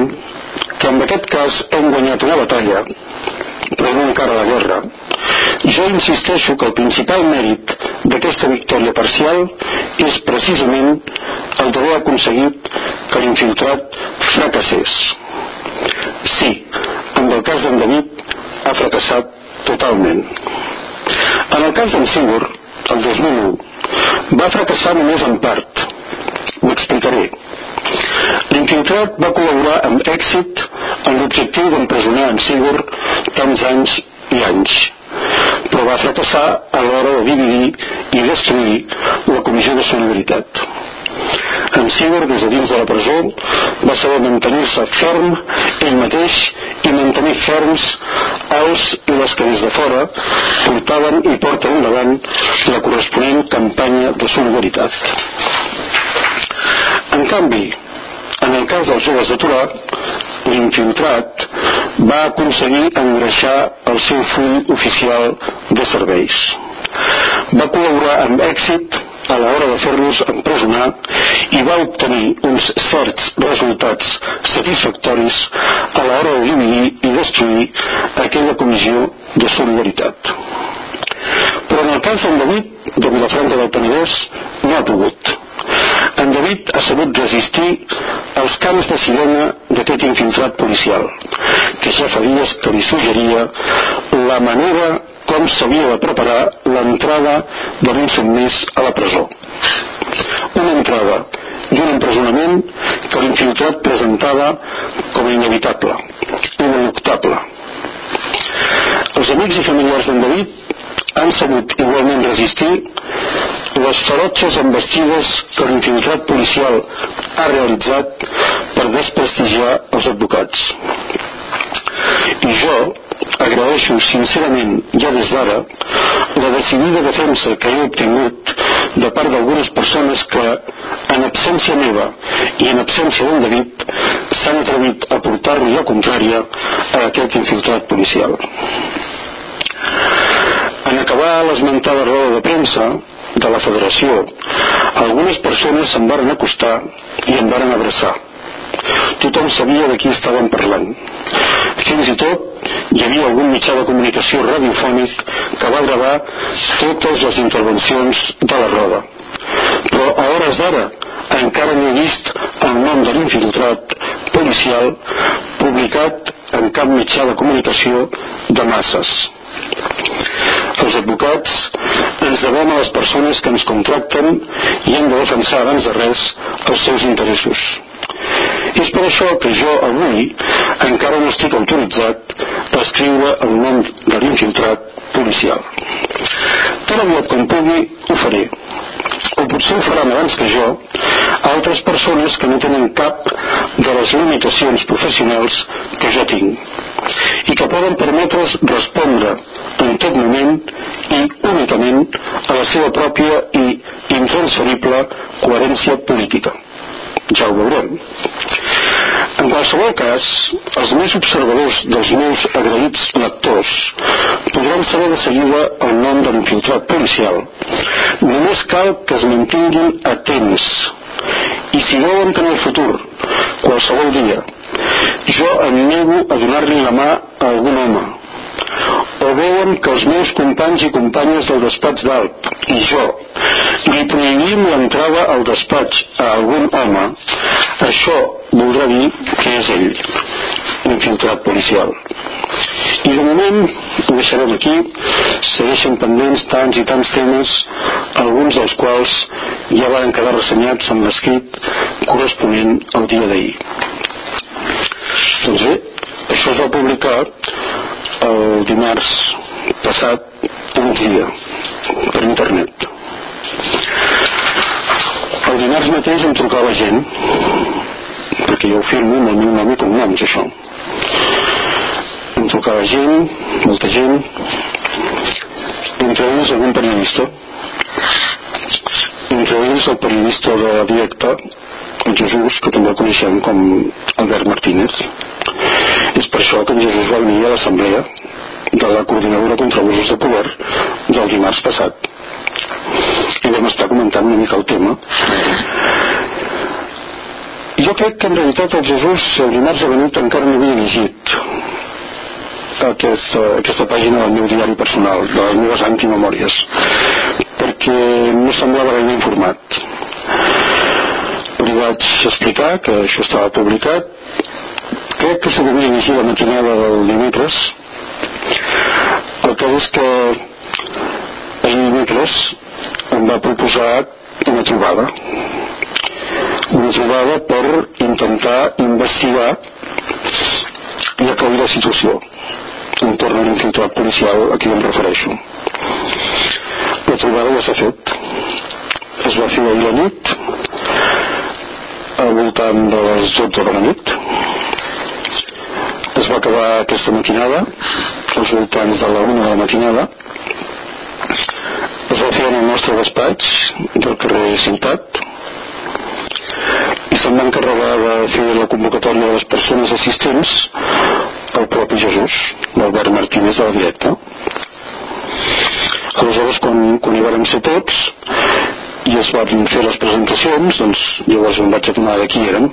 que en aquest cas hem guanyat una batalla, però no encara la guerra, jo insisteixo que el principal mèrit d'aquesta victòria parcial és precisament el d'haver aconseguit que l'infiltrat fracassés. Sí, en el cas d'en David ha fracassat totalment. En el cas d'en Sigur, el 2001, va fracassar només en part. M'explicaré. L'infiltrat va col·laborar amb èxit en l'objectiu d'empresonar en Sigur tants anys i anys, però va fracassar a l'hora de dividir i destruir la Comissió de Solidaritat. En Ciber, des de dins de la presó, va saber mantenir-se ferm ell mateix i mantenir ferms els i les que des de fora portaven i porten endavant la corresponent campanya de solidaritat. En canvi, en el cas dels joves Torà, l'infiltrat va aconseguir engreixar el seu full oficial de serveis. Va col·laborar amb èxit a l'hora de fer-los empresonar i va obtenir uns certs resultats satisfactoris a l'hora de dividir i destruir aquella comissió de solidaritat. Però en el cas d'en David, de Vilafranca del Penedès, no ha pogut. En David ha sabut resistir als camps de sirena d'aquest infiltrat policial, que ja fa dies que li suggeria la manera com s'havia de preparar l'entrada Vincent Més a la presó. Una entrada i un empresonament que l'infiltrat presentava com a inevitable, ineluctable. Els amics i familiars d'en David han sabut igualment resistir les ferotges embestides que l'infiltrat policial ha realitzat per desprestigiar els advocats. I jo agraeixo sincerament, ja des d'ara, la decidida defensa que he obtingut de part d'algunes persones que, en absència meva i en absència d'un David, s'han atrevit a portar-li la contrària a aquest infiltrat policial. En acabar l'esmentada roda de premsa de la federació, algunes persones se'n varen acostar i em varen abraçar. Tothom sabia de qui estaven parlant. Fins i tot hi havia algun mitjà de comunicació radiofònic que va gravar totes les intervencions de la roda. Però a hores d'ara encara no he vist el nom de l'infiltrat policial publicat en cap mitjà de comunicació de masses. Els advocats ens devem a les persones que ens contracten i hem de defensar abans de res els seus interessos. És per això que jo avui encara no estic autoritzat per escriure el nom de l'infiltrat policial. Tan aviat com pugui ho faré. Potser ho faran abans que jo altres persones que no tenen cap de les limitacions professionals que jo tinc i que poden permetre's respondre en tot moment i únicament a la seva pròpia i intransferible coherència política. Ja ho veurem. En qualsevol cas, els més observadors dels meus agraïts lectors podran saber de seguida el nom de l'infiltrat policial. Només cal que es mantinguin atents i si veuen que en el futur, qualsevol dia, jo em nego a donar-li la mà a algun home, o veuen que els meus companys i companyes del despatx d'Alp i jo li prohibim l'entrada al despatx a algun home, això voldrà dir que és ell, infiltrat policial. I de moment ho deixarem aquí, segueixen pendents tants i tants temes, alguns dels quals ja van quedar ressenyats en l'escrit corresponent al dia d'ahir. Doncs bé, això es va publicar el dimarts passat a migdia per internet. El dimarts mateix em trucava gent perquè jo ho firmo amb el meu nom i cognoms això em trucava gent, molta gent, entre ells algun periodista, entre ells el periodista de directe, el Jesús, que també el coneixem com Albert Martínez. És per això que en Jesús va venir a l'assemblea de la coordinadora contra abusos de poder del dimarts passat. I vam estar comentant una mica el tema. Jo crec que en realitat el Jesús el dimarts ha venut encara no havia llegit aquesta, aquesta pàgina del meu diari personal, de les meves antimemòries, perquè no semblava gaire informat. Vaig explicar que això estava publicat, crec que s'ho devia llegir la matinada del dimecres, el cas és que ahir dimecres em va proposar una trobada una trobada per intentar investigar i aclarir la situació entorn a l'infiltrat policial a qui em refereixo. La trobada ja s'ha fet. Es va fer ahir la nit al voltant de les 12 de la nit. Es va acabar aquesta matinada, als voltants de la 1 de la matinada. Es va fer en el nostre despatx del carrer Ciutat i se'n va encarregar de fer la convocatòria de les persones assistents el propi Jesús, l'Albert Martínez de la directa. Aleshores, quan, quan hi vam ser tots i es van fer les presentacions, doncs llavors em vaig adonar de qui eren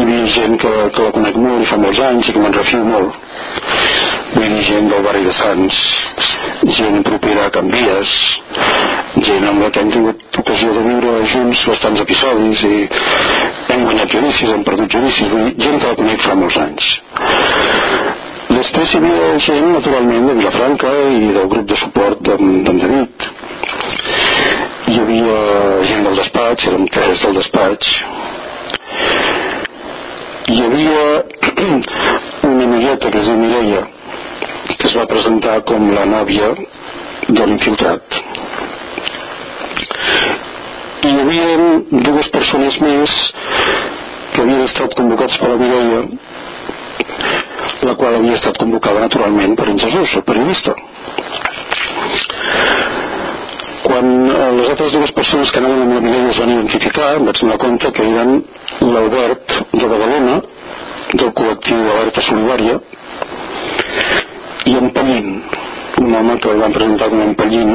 i hi gent que, que la conec molt i fa molts anys i que me'n refio molt. Vull dir, gent del barri de Sants, gent propera a Canvies, gent amb la que hem tingut ocasió de viure junts bastants episodis i hem guanyat judicis, hem perdut judicis, vull dir, gent que la conec fa molts anys. Després hi havia gent, naturalment, de Vilafranca i del grup de suport d'en David. Hi havia gent del despatx, érem tres del despatx. Hi havia [clears throat] una amigueta que es diu Mireia, que es va presentar com la nòvia de l'infiltrat. Hi havia dues persones més que havien estat convocats per la Mireia la qual havia estat convocada naturalment per en Jesús, el periodista. Quan eh, les altres dues persones que anaven amb la Mireia es van identificar, vaig donar compte que eren l'Albert de Badalona, del col·lectiu d'Alerta Solidària, i en Pallín, un home que el van presentar com en Pallín,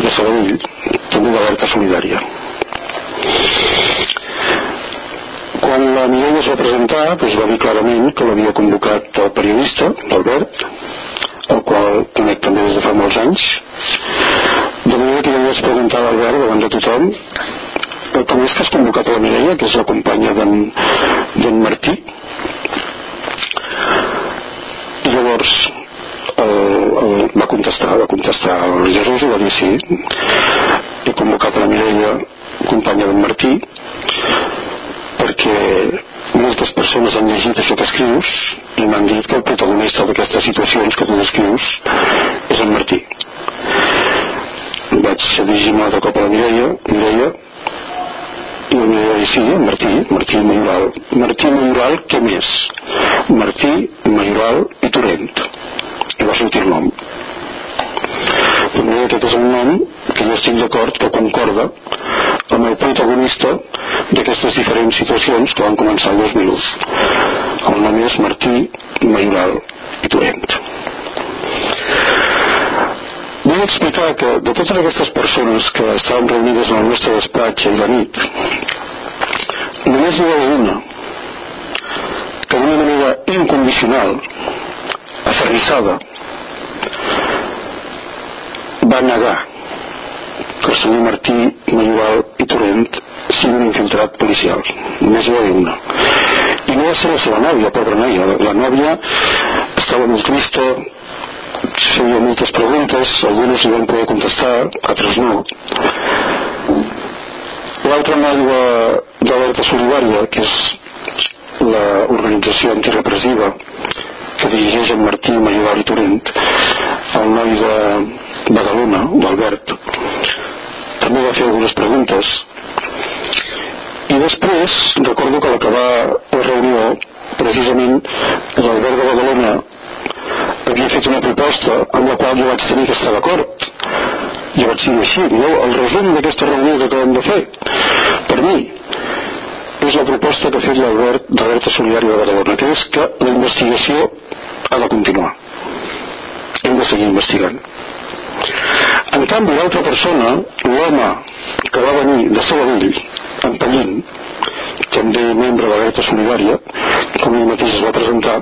de Sabadell, també d'Alerta Solidària. Quan la Mireia es va presentar, doncs va dir clarament que l'havia convocat el periodista, l'Albert, el qual conec també des de fa molts anys. De manera que jo vaig preguntar a l'Albert davant de tothom com és que has convocat la Mireia, que és la companya d'en Martí. I llavors el, el, va contestar, va contestar el Jesús i va dir sí, he convocat la Mireia, companya d'en Martí, perquè moltes persones han llegit això que escrius i m'han dit que el protagonista d'aquestes situacions que tu descrius és en Martí vaig dirigir un altre cop a la Mireia Mireia i la Mireia va sí, Martí, Martí Majoral Martí Majoral, què més? Martí Majoral i Torrent i va sortir el nom però aquest és un nom que jo estic d'acord que concorda amb el protagonista d'aquestes diferents situacions que van començar el 2001. El nom és Martí Majoral i Torrent. Vull explicar que de totes aquestes persones que estaven reunides en el nostre despatx ahir la nit, només hi ha una que d'una manera incondicional, aferrissada, va negar que el senyor Martí Majoral i Torrent sigui un infiltrat policial. Només hi dir una. I no va ser la seva nòvia, pobra noia. La nòvia estava molt trista, feia moltes preguntes, algunes li van poder contestar, altres no. L'altra noia d'alerta solidària, que és l'organització antirepressiva que dirigeix en Martí Majoral i Torrent, el noi de Badalona, l'Albert, també va fer algunes preguntes i després recordo que a l'acabar la reunió precisament l'Albert de Badalona havia fet una proposta amb la qual jo vaig tenir que estar d'acord i vaig dir així no? el resum d'aquesta reunió que acabem de fer per mi és la proposta que ha fet l'Albert d'Alerta Solidària de Badalona que és que la investigació ha de continuar hem de seguir investigant en canvi, l'altra persona, l'home que va venir de Sabadell, en Pallín, també membre de l'Alerta Solidària, com ell mateix es va presentar,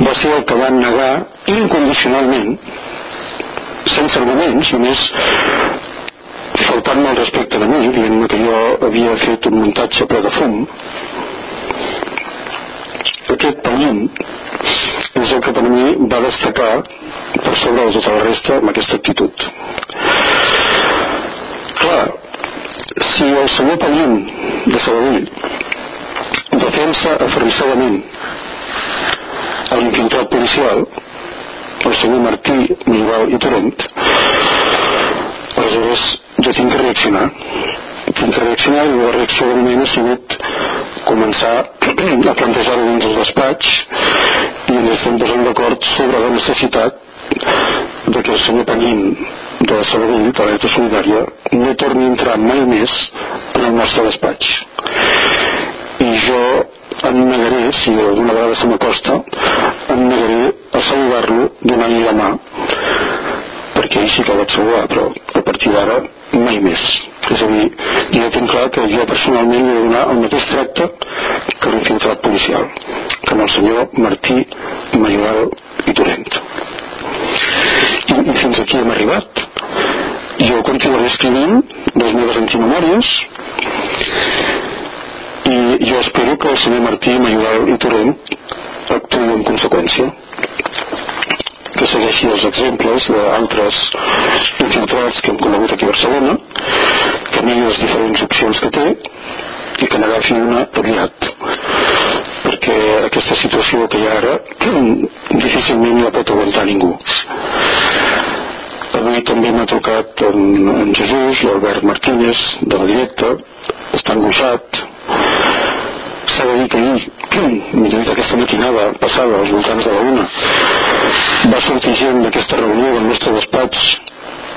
va ser el que va negar incondicionalment, sense arguments, només faltant-me el respecte de mi, dient que jo havia fet un muntatge ple de fum, aquest Pallín és el que per mi va destacar per sobre de tota la resta amb aquesta actitud. Clar si el senyor Pallín de Sabadell defensa aferrissadament l'infiltrat policial el senyor Martí Milbal i Torrent aleshores jo tinc que reaccionar tinc que reaccionar i la reacció de moment ha sigut començar [clears throat] a plantejar-ho dins el despatx i ens estem posant d'acord sobre la necessitat de que el senyor Panin de Sabadell, de l'Eta Solidària, no torni a entrar mai més en el nostre despatx. I jo em negaré, si alguna vegada se m'acosta, em negaré a saludar-lo donant-li la mà perquè ell sí que el vaig saludar, però a partir d'ara mai més. És a dir, jo tinc clar que jo personalment li he de donar el mateix tracte que l'infiltrat policial, que amb el senyor Martí Mayoral i Torrent. I, I fins aquí hem arribat. Jo continuaré escrivint les meves antimemòries i jo espero que el senyor Martí Mayoral i Torrent actuï en conseqüència que segueixi els exemples d'altres infiltrats que hem conegut aquí a Barcelona, que miri les diferents opcions que té i que n'agafi una aviat. Perquè aquesta situació que hi ha ara difícilment la pot aguantar ningú. Avui també m'ha trucat en, en Jesús, l'Albert Martínez de la directa, està angoixat s'ha de dir que ahir, [clears throat] millor dit aquesta matinada passada, als voltants de la una, va sortir gent d'aquesta reunió del nostre despatx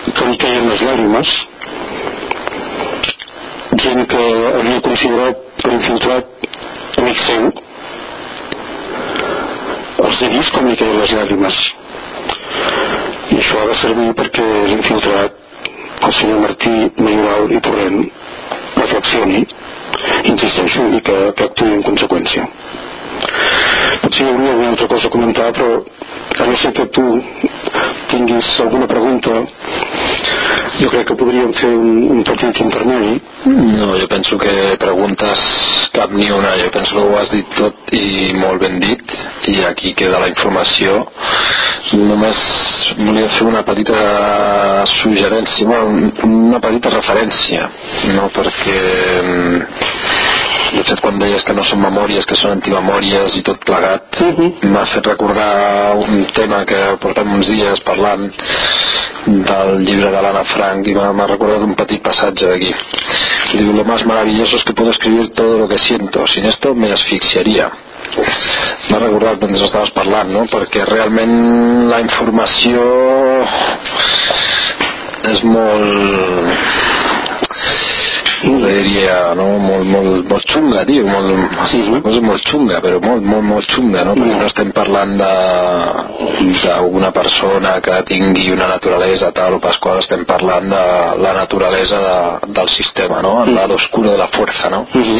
que li caien les llàgrimes, gent que havia considerat per infiltrat amic seu, els he vist com li caien les llàgrimes. I això ha de servir perquè l'infiltrat, el senyor Martí Mayoral i Torrent, reflexioni insisteixo i que, que actuï en conseqüència. Potser hi hauria alguna altra cosa a comentar però a no ser que tu tinguis alguna pregunta jo crec que podríem fer un, un petit intermedi no, jo penso que preguntes cap ni una. Jo penso que ho has dit tot i molt ben dit. I aquí queda la informació. Només volia fer una petita suggerència una petita referència no perquè de fet quan deies que no són memòries que són antimemòries i tot plegat uh -huh. m'ha fet recordar un tema que portem uns dies parlant del llibre de l'Anna Frank i m'ha recordat un petit passatge d'aquí diu lo más maravilloso es que puedo escribir todo lo que siento sin esto me asfixiaría m'ha recordat mentre estaves parlant no? perquè realment la informació és molt diria no? molt, molt, molt xunga tio molt, sí, una cosa molt xunga però molt, molt, molt xunga no? perquè no estem parlant d'una persona que tingui una naturalesa tal o pasqual estem parlant de la naturalesa de, del sistema no? el lado oscuro de la fuerza no? Uh -huh.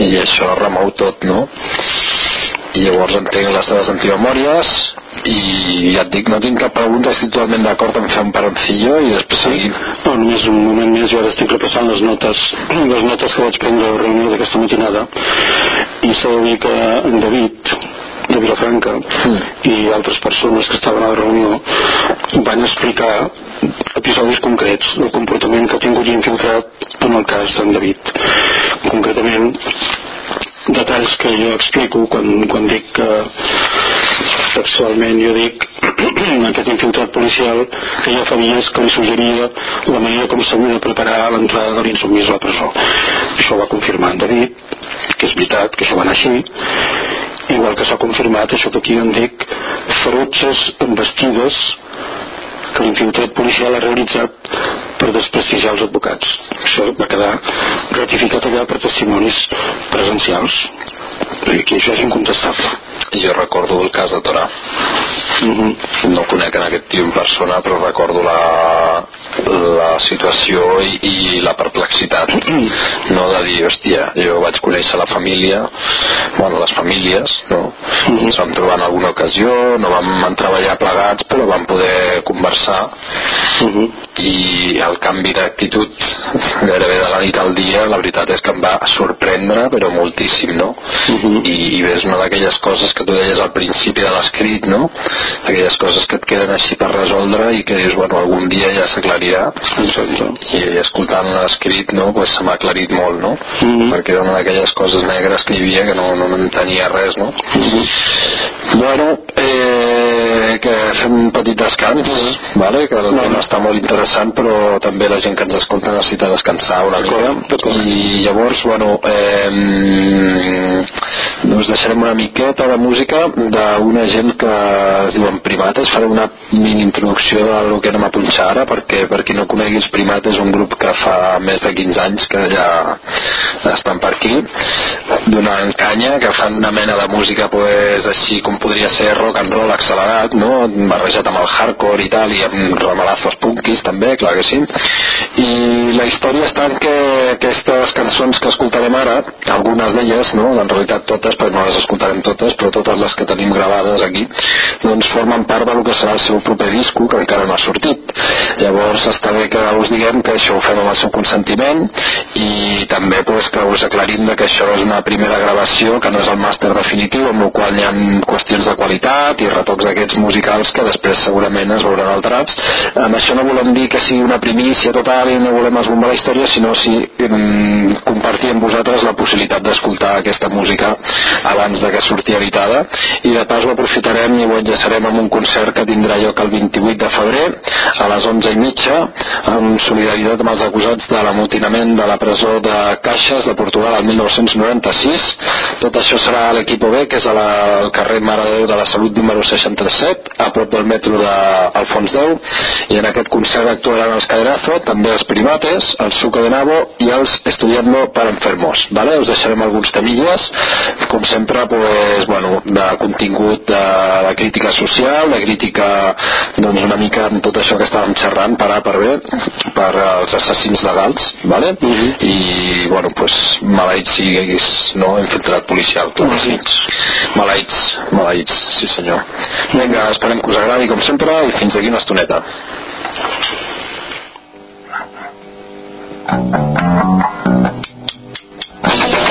i això remou tot no? I llavors entenc les seves antimemòries i ja et dic, no tinc cap pregunta estic totalment d'acord en fer un paroncillo i després seguim. No, només un moment més jo ara estic repassant les notes les notes que vaig prendre a la reunió d'aquesta matinada. I s'ha de dir que en David de Vilafranca mm. i altres persones que estaven a la reunió van explicar episodis concrets del comportament que ha tingut infiltrat en el cas d'en David. Concretament detalls que jo explico quan, quan dic que textualment jo dic [clears throat] aquest infiltrat policial que ja fa dies que li suggeria la manera com s'havia de preparar l'entrada de l'insumís a la presó. Això ho va confirmar en David que és veritat que això va anar així. Igual que s'ha confirmat això que aquí en dic ferotges embestides que l'infiltrat policial ha realitzat per desprestigiar els advocats. Això va quedar ratificat allà per testimonis presencials. Perquè això és incontestable. Jo recordo el cas de Torà. Mm -hmm. No conec en aquest tio en persona, però recordo la, la situació i, i la perplexitat no de dir, hòstia, jo vaig conèixer la família bueno, les famílies no? Mm -hmm. ens vam trobar en alguna ocasió no vam treballar plegats però vam poder conversar mhm. -huh. i el canvi d'actitud gairebé de la nit al dia la veritat és que em va sorprendre però moltíssim no? Uh mhm. -huh. I, i és una d'aquelles coses que tu deies al principi de l'escrit no? aquelles coses que et queden així per resoldre i que dius, bueno, algun dia ja s'aclarirà i escoltant l'escrit no, pues se m'ha aclarit molt no? Uh mhm. -huh. perquè era una d'aquelles coses negres que hi havia que no, no, no en tenia res no? Uh -huh. bueno eh que fem un petit descans, vale? que el no, tema està molt interessant, però també la gent que ens escolta necessita descansar una mica. I llavors, bueno, eh, us deixarem una miqueta de música d'una gent que es diuen Primates. Farem una mini introducció del que anem a punxar ara, perquè per qui no conegui els Primates és un grup que fa més de 15 anys que ja estan per aquí, donant canya, que fan una mena de música pues, així com podria ser rock and roll accelerat, no? barrejat amb el hardcore i tal, i amb ramalazos punkis també, clar que sí. I la història està en que aquestes cançons que escoltarem ara, algunes d'elles, no? en realitat totes, perquè no les escoltarem totes, però totes les que tenim gravades aquí, doncs formen part del que serà el seu proper disco, que encara no ha sortit. Llavors està bé que us diguem que això ho fem amb el seu consentiment i també pues, que us aclarim que això és una primera gravació, que no és el màster definitiu, amb el qual hi ha qüestions de qualitat i retocs d'aquests musicals que després segurament es veuran alterats. Amb això no volem dir que sigui una primícia total i no volem esbombar la història, sinó si um, compartir amb vosaltres la possibilitat d'escoltar aquesta música abans de que surti editada. I de pas ho aprofitarem i ho enllaçarem amb un concert que tindrà lloc el 28 de febrer a les 11 i mitja en solidaritat amb els acusats de l'amotinament de la presó de Caixes de Portugal al 1996 tot això serà a l'equip B que és a la, al carrer Mare de Déu de la Salut número 67 a prop del metro d'Alfons de X i en aquest concert actuaran els Caderazo també els Primates, el Suco de Nabo i els Estudiando para Enfermos vale? us deixarem alguns temilles com sempre pues, bueno, de contingut de, de crítica social de crítica doncs, una mica amb tot això que estàvem xerrant per A per B per als assassins legals vale? Uh mhm. -huh. i bueno, pues, maleïts siguis no? infiltrat policial clar, uh -huh. maleïts, maleïts sí senyor vinga, esperem que us agradi com sempre i fins aquí una estoneta Thank you.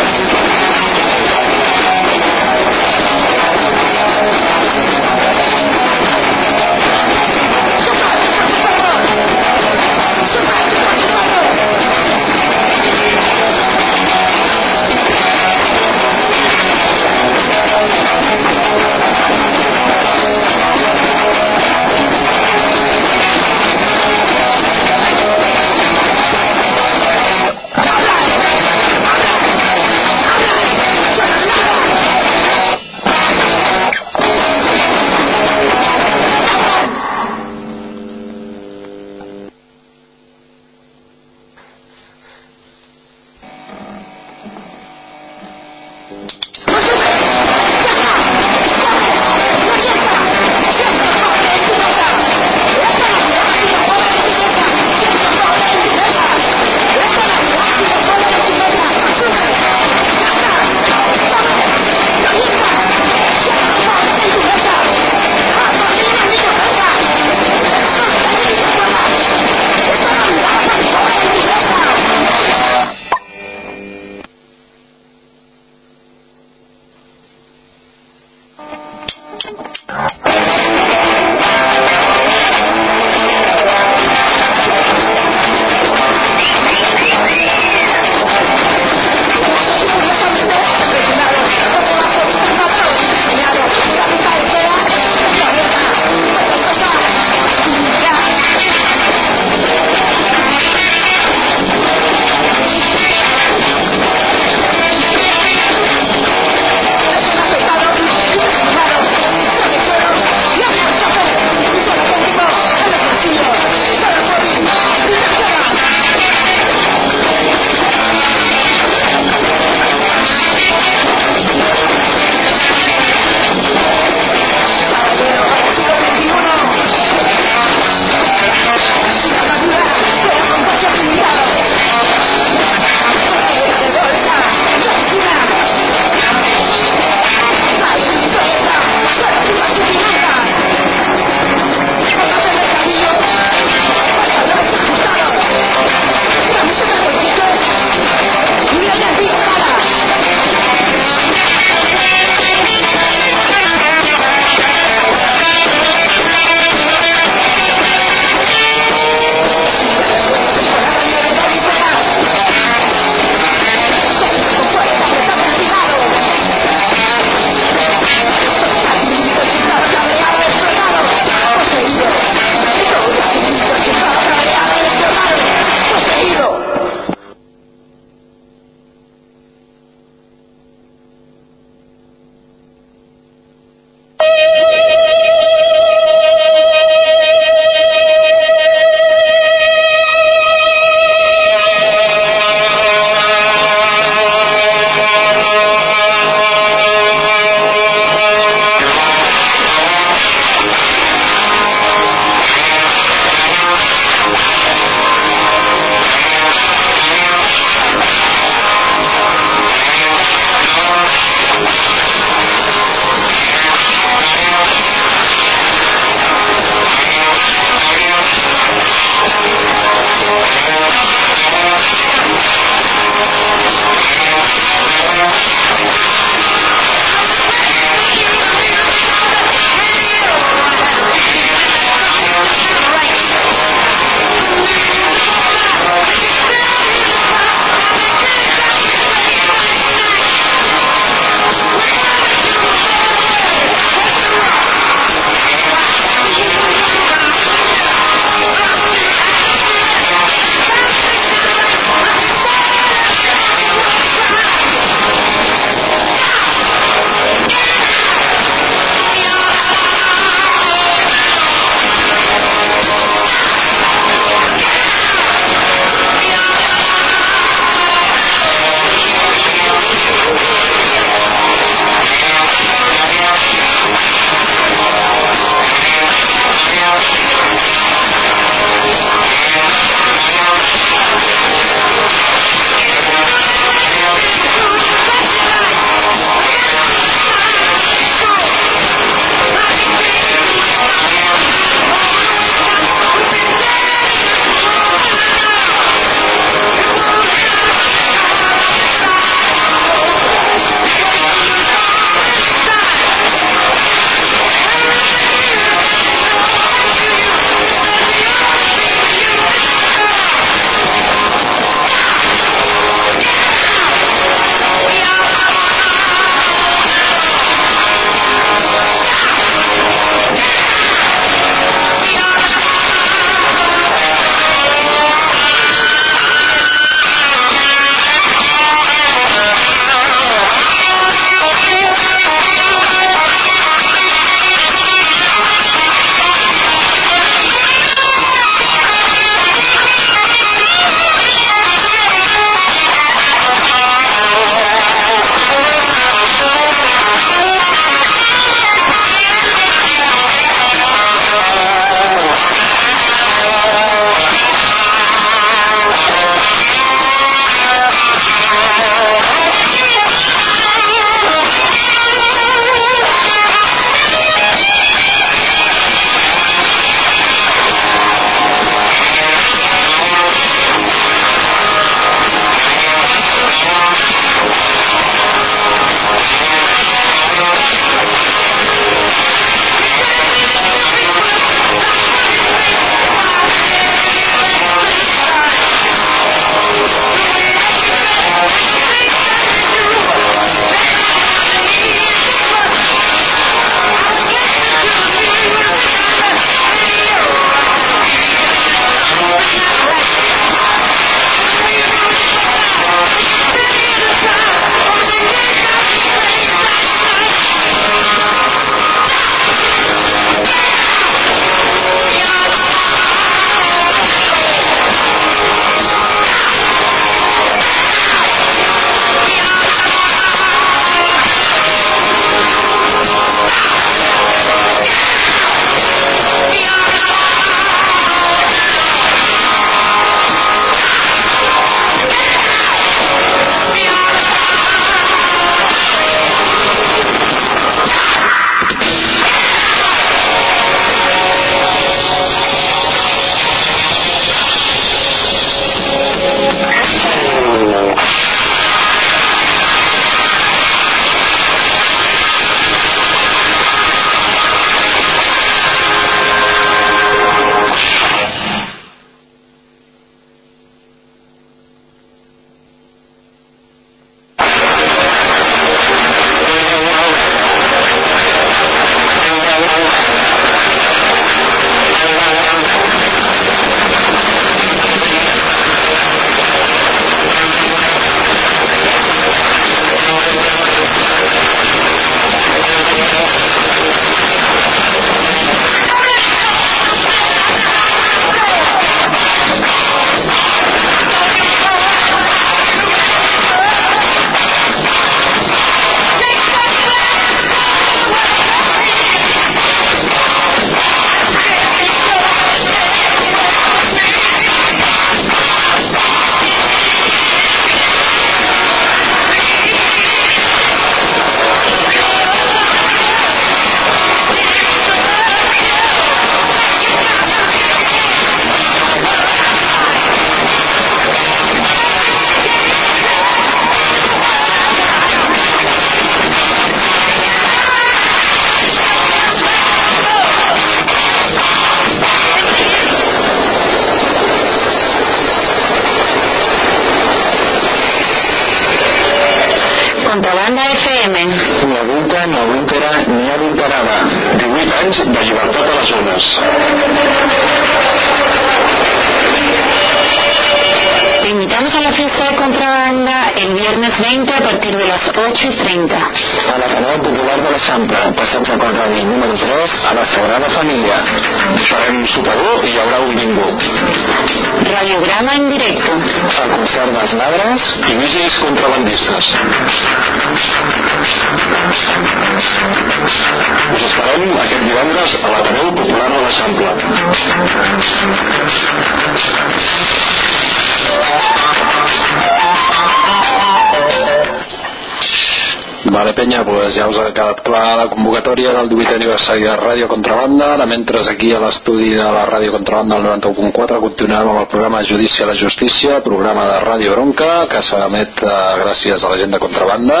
Vale, penya, pues ja us ha quedat clar la convocatòria del 18 aniversari de Ràdio Contrabanda. Ara, mentre aquí a l'estudi de la Ràdio Contrabanda, el 91.4, continuem amb el programa Judici a la Justícia, programa de Ràdio Bronca, que s'emet eh, gràcies a la gent de Contrabanda.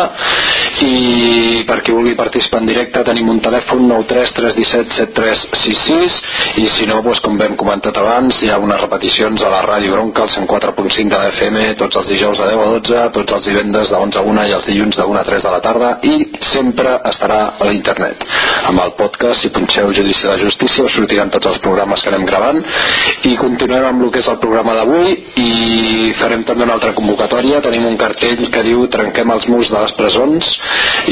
I per qui vulgui participar en directe tenim un telèfon 93 317 7366 i si no, pues, com vam comentat abans, hi ha unes repeticions a la Ràdio Bronca, al 104.5 de la FM, tots els dijous de 10 a 12, tots els divendres de 11 a 1 i els dilluns de 1 a 3 de la tarda i sempre estarà a l'internet amb el podcast, si punxeu Judici de la Justícia us sortiran tots els programes que anem gravant. I continuem amb el que és el programa d'avui i farem també una altra convocatòria. Tenim un cartell que diu trenquem els murs de les presons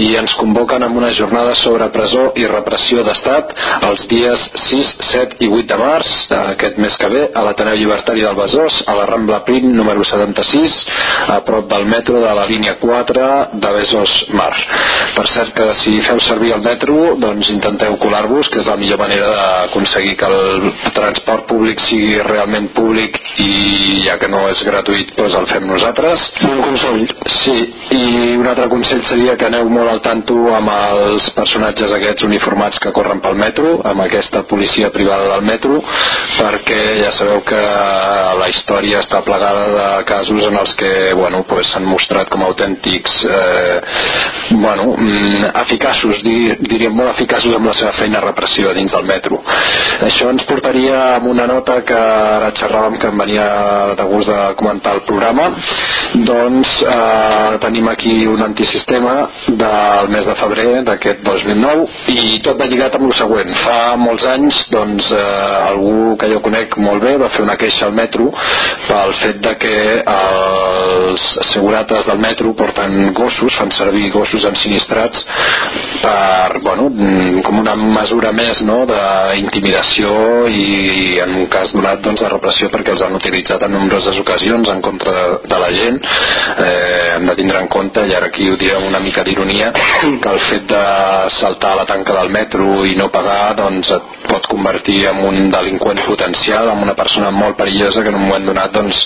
i ens convoquen amb una jornada sobre presó i repressió d'estat els dies 6, 7 i 8 de març d'aquest mes que ve a l'Ateneu Llibertari del Besòs a la Rambla Prim número 76 a prop del metro de la línia 4 de Besòs Mar per cert que si feu servir el metro doncs intenteu colar-vos que és la millor manera d'aconseguir que el transport públic sigui realment públic i ja que no és gratuït doncs el fem nosaltres Un consell. Sí, i un altre consell seria que aneu molt al tanto amb els personatges aquests uniformats que corren pel metro, amb aquesta policia privada del metro, perquè ja sabeu que la història està plegada de casos en els que bueno, pues, s'han mostrat com autèntics eh, bueno, mm, eficaços, dir, diríem molt eficaços amb la seva feina repressió dins del metro. Això ens portaria amb una nota que ara xerràvem que em venia de gust de comentar el programa, doncs eh, tenim aquí un antisistema del mes de febrer d'aquest 2009 i tot va lligat amb el següent. Fa molts anys doncs, eh, algú que jo conec molt bé va fer una queixa al metro pel fet de que els segurates del metro porten gossos, fan servir gossos ensinistrats per, bueno, mm, com una mesura més no, d'intimidació i en un cas donat doncs, de repressió perquè els han utilitzat en nombroses ocasions en contra de, de la gent. Eh, hem de tindre en compte i ara aquí ho diré una mica d'ironia que el fet de saltar a la tanca del metro i no pagar doncs et pot convertir en un delinqüent potencial en una persona molt perillosa que en un moment donat doncs,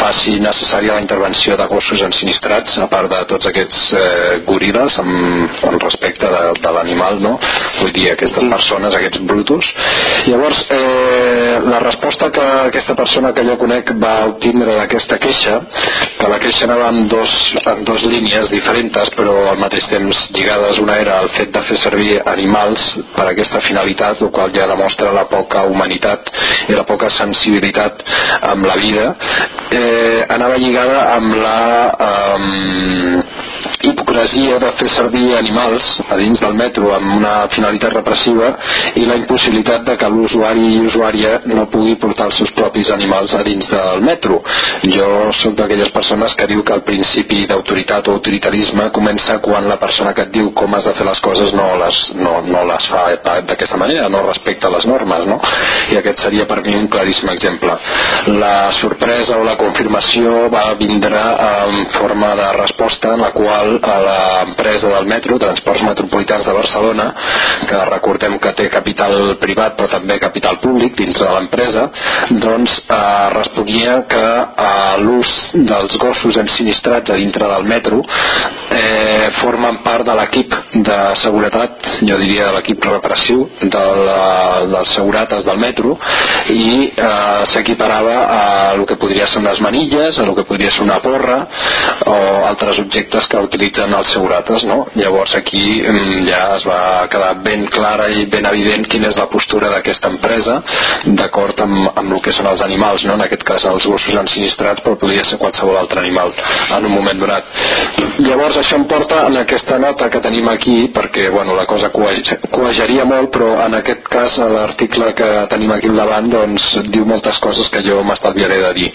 faci necessària la intervenció de gossos ensinistrats a part de tots aquests eh, goril·les amb, amb respecte de, de l'animal no? vull dir aquestes persones, aquests brutos. Llavors eh, la resposta que aquesta persona que jo conec va obtindre d'aquesta queixa que la queixa anava en dos, en dos línies diferents però al mateix temps lligades. Una era el fet de fer servir animals per a aquesta finalitat el qual ja demostra la poca humanitat i la poca sensibilitat amb la vida. Eh, anava lligada amb la eh, hipocresia de fer servir animals a dins del metro amb una finalitat repressiva i la impossibilitat de que l'usuari i usuària no pugui portar els seus propis animals a dins del metro. Jo sóc d'aquelles persones que diu que el principi d'autoritat o autoritarisme comença quan la persona que et diu com has de fer les coses no les, no, no les fa d'aquesta manera, no respecta les normes, no? I aquest seria per mi un claríssim exemple. La sorpresa o la confirmació va vindre en forma de resposta en la qual a l'empresa del metro, Transports Metropolitans de Barcelona, que recordem que té capital privat però també capital públic dintre de l'empresa, doncs eh, responia que eh, l'ús dels gossos ensinistrats a dintre del metro eh, formen part de l'equip de seguretat, jo diria de l'equip repressiu de la, dels segurates del metro i eh, s'equiparava a el que podria ser unes manilles, a el que podria ser una porra o altres objectes que utilitzen els segurates, no? Llavors aquí mm, ja es va quedar ben clara i ben evident quina és la postura d'aquesta empresa d'acord amb, amb el que són els animals, no? En aquest cas els gossos ensinistrats, però podria ser qualsevol altre animal en un moment donat. Llavors això em porta en aquesta nota que tenim aquí, perquè bueno, la cosa coejaria molt, però en aquest cas l'article que tenim aquí al davant doncs, diu moltes coses que jo m'estalviaré de dir.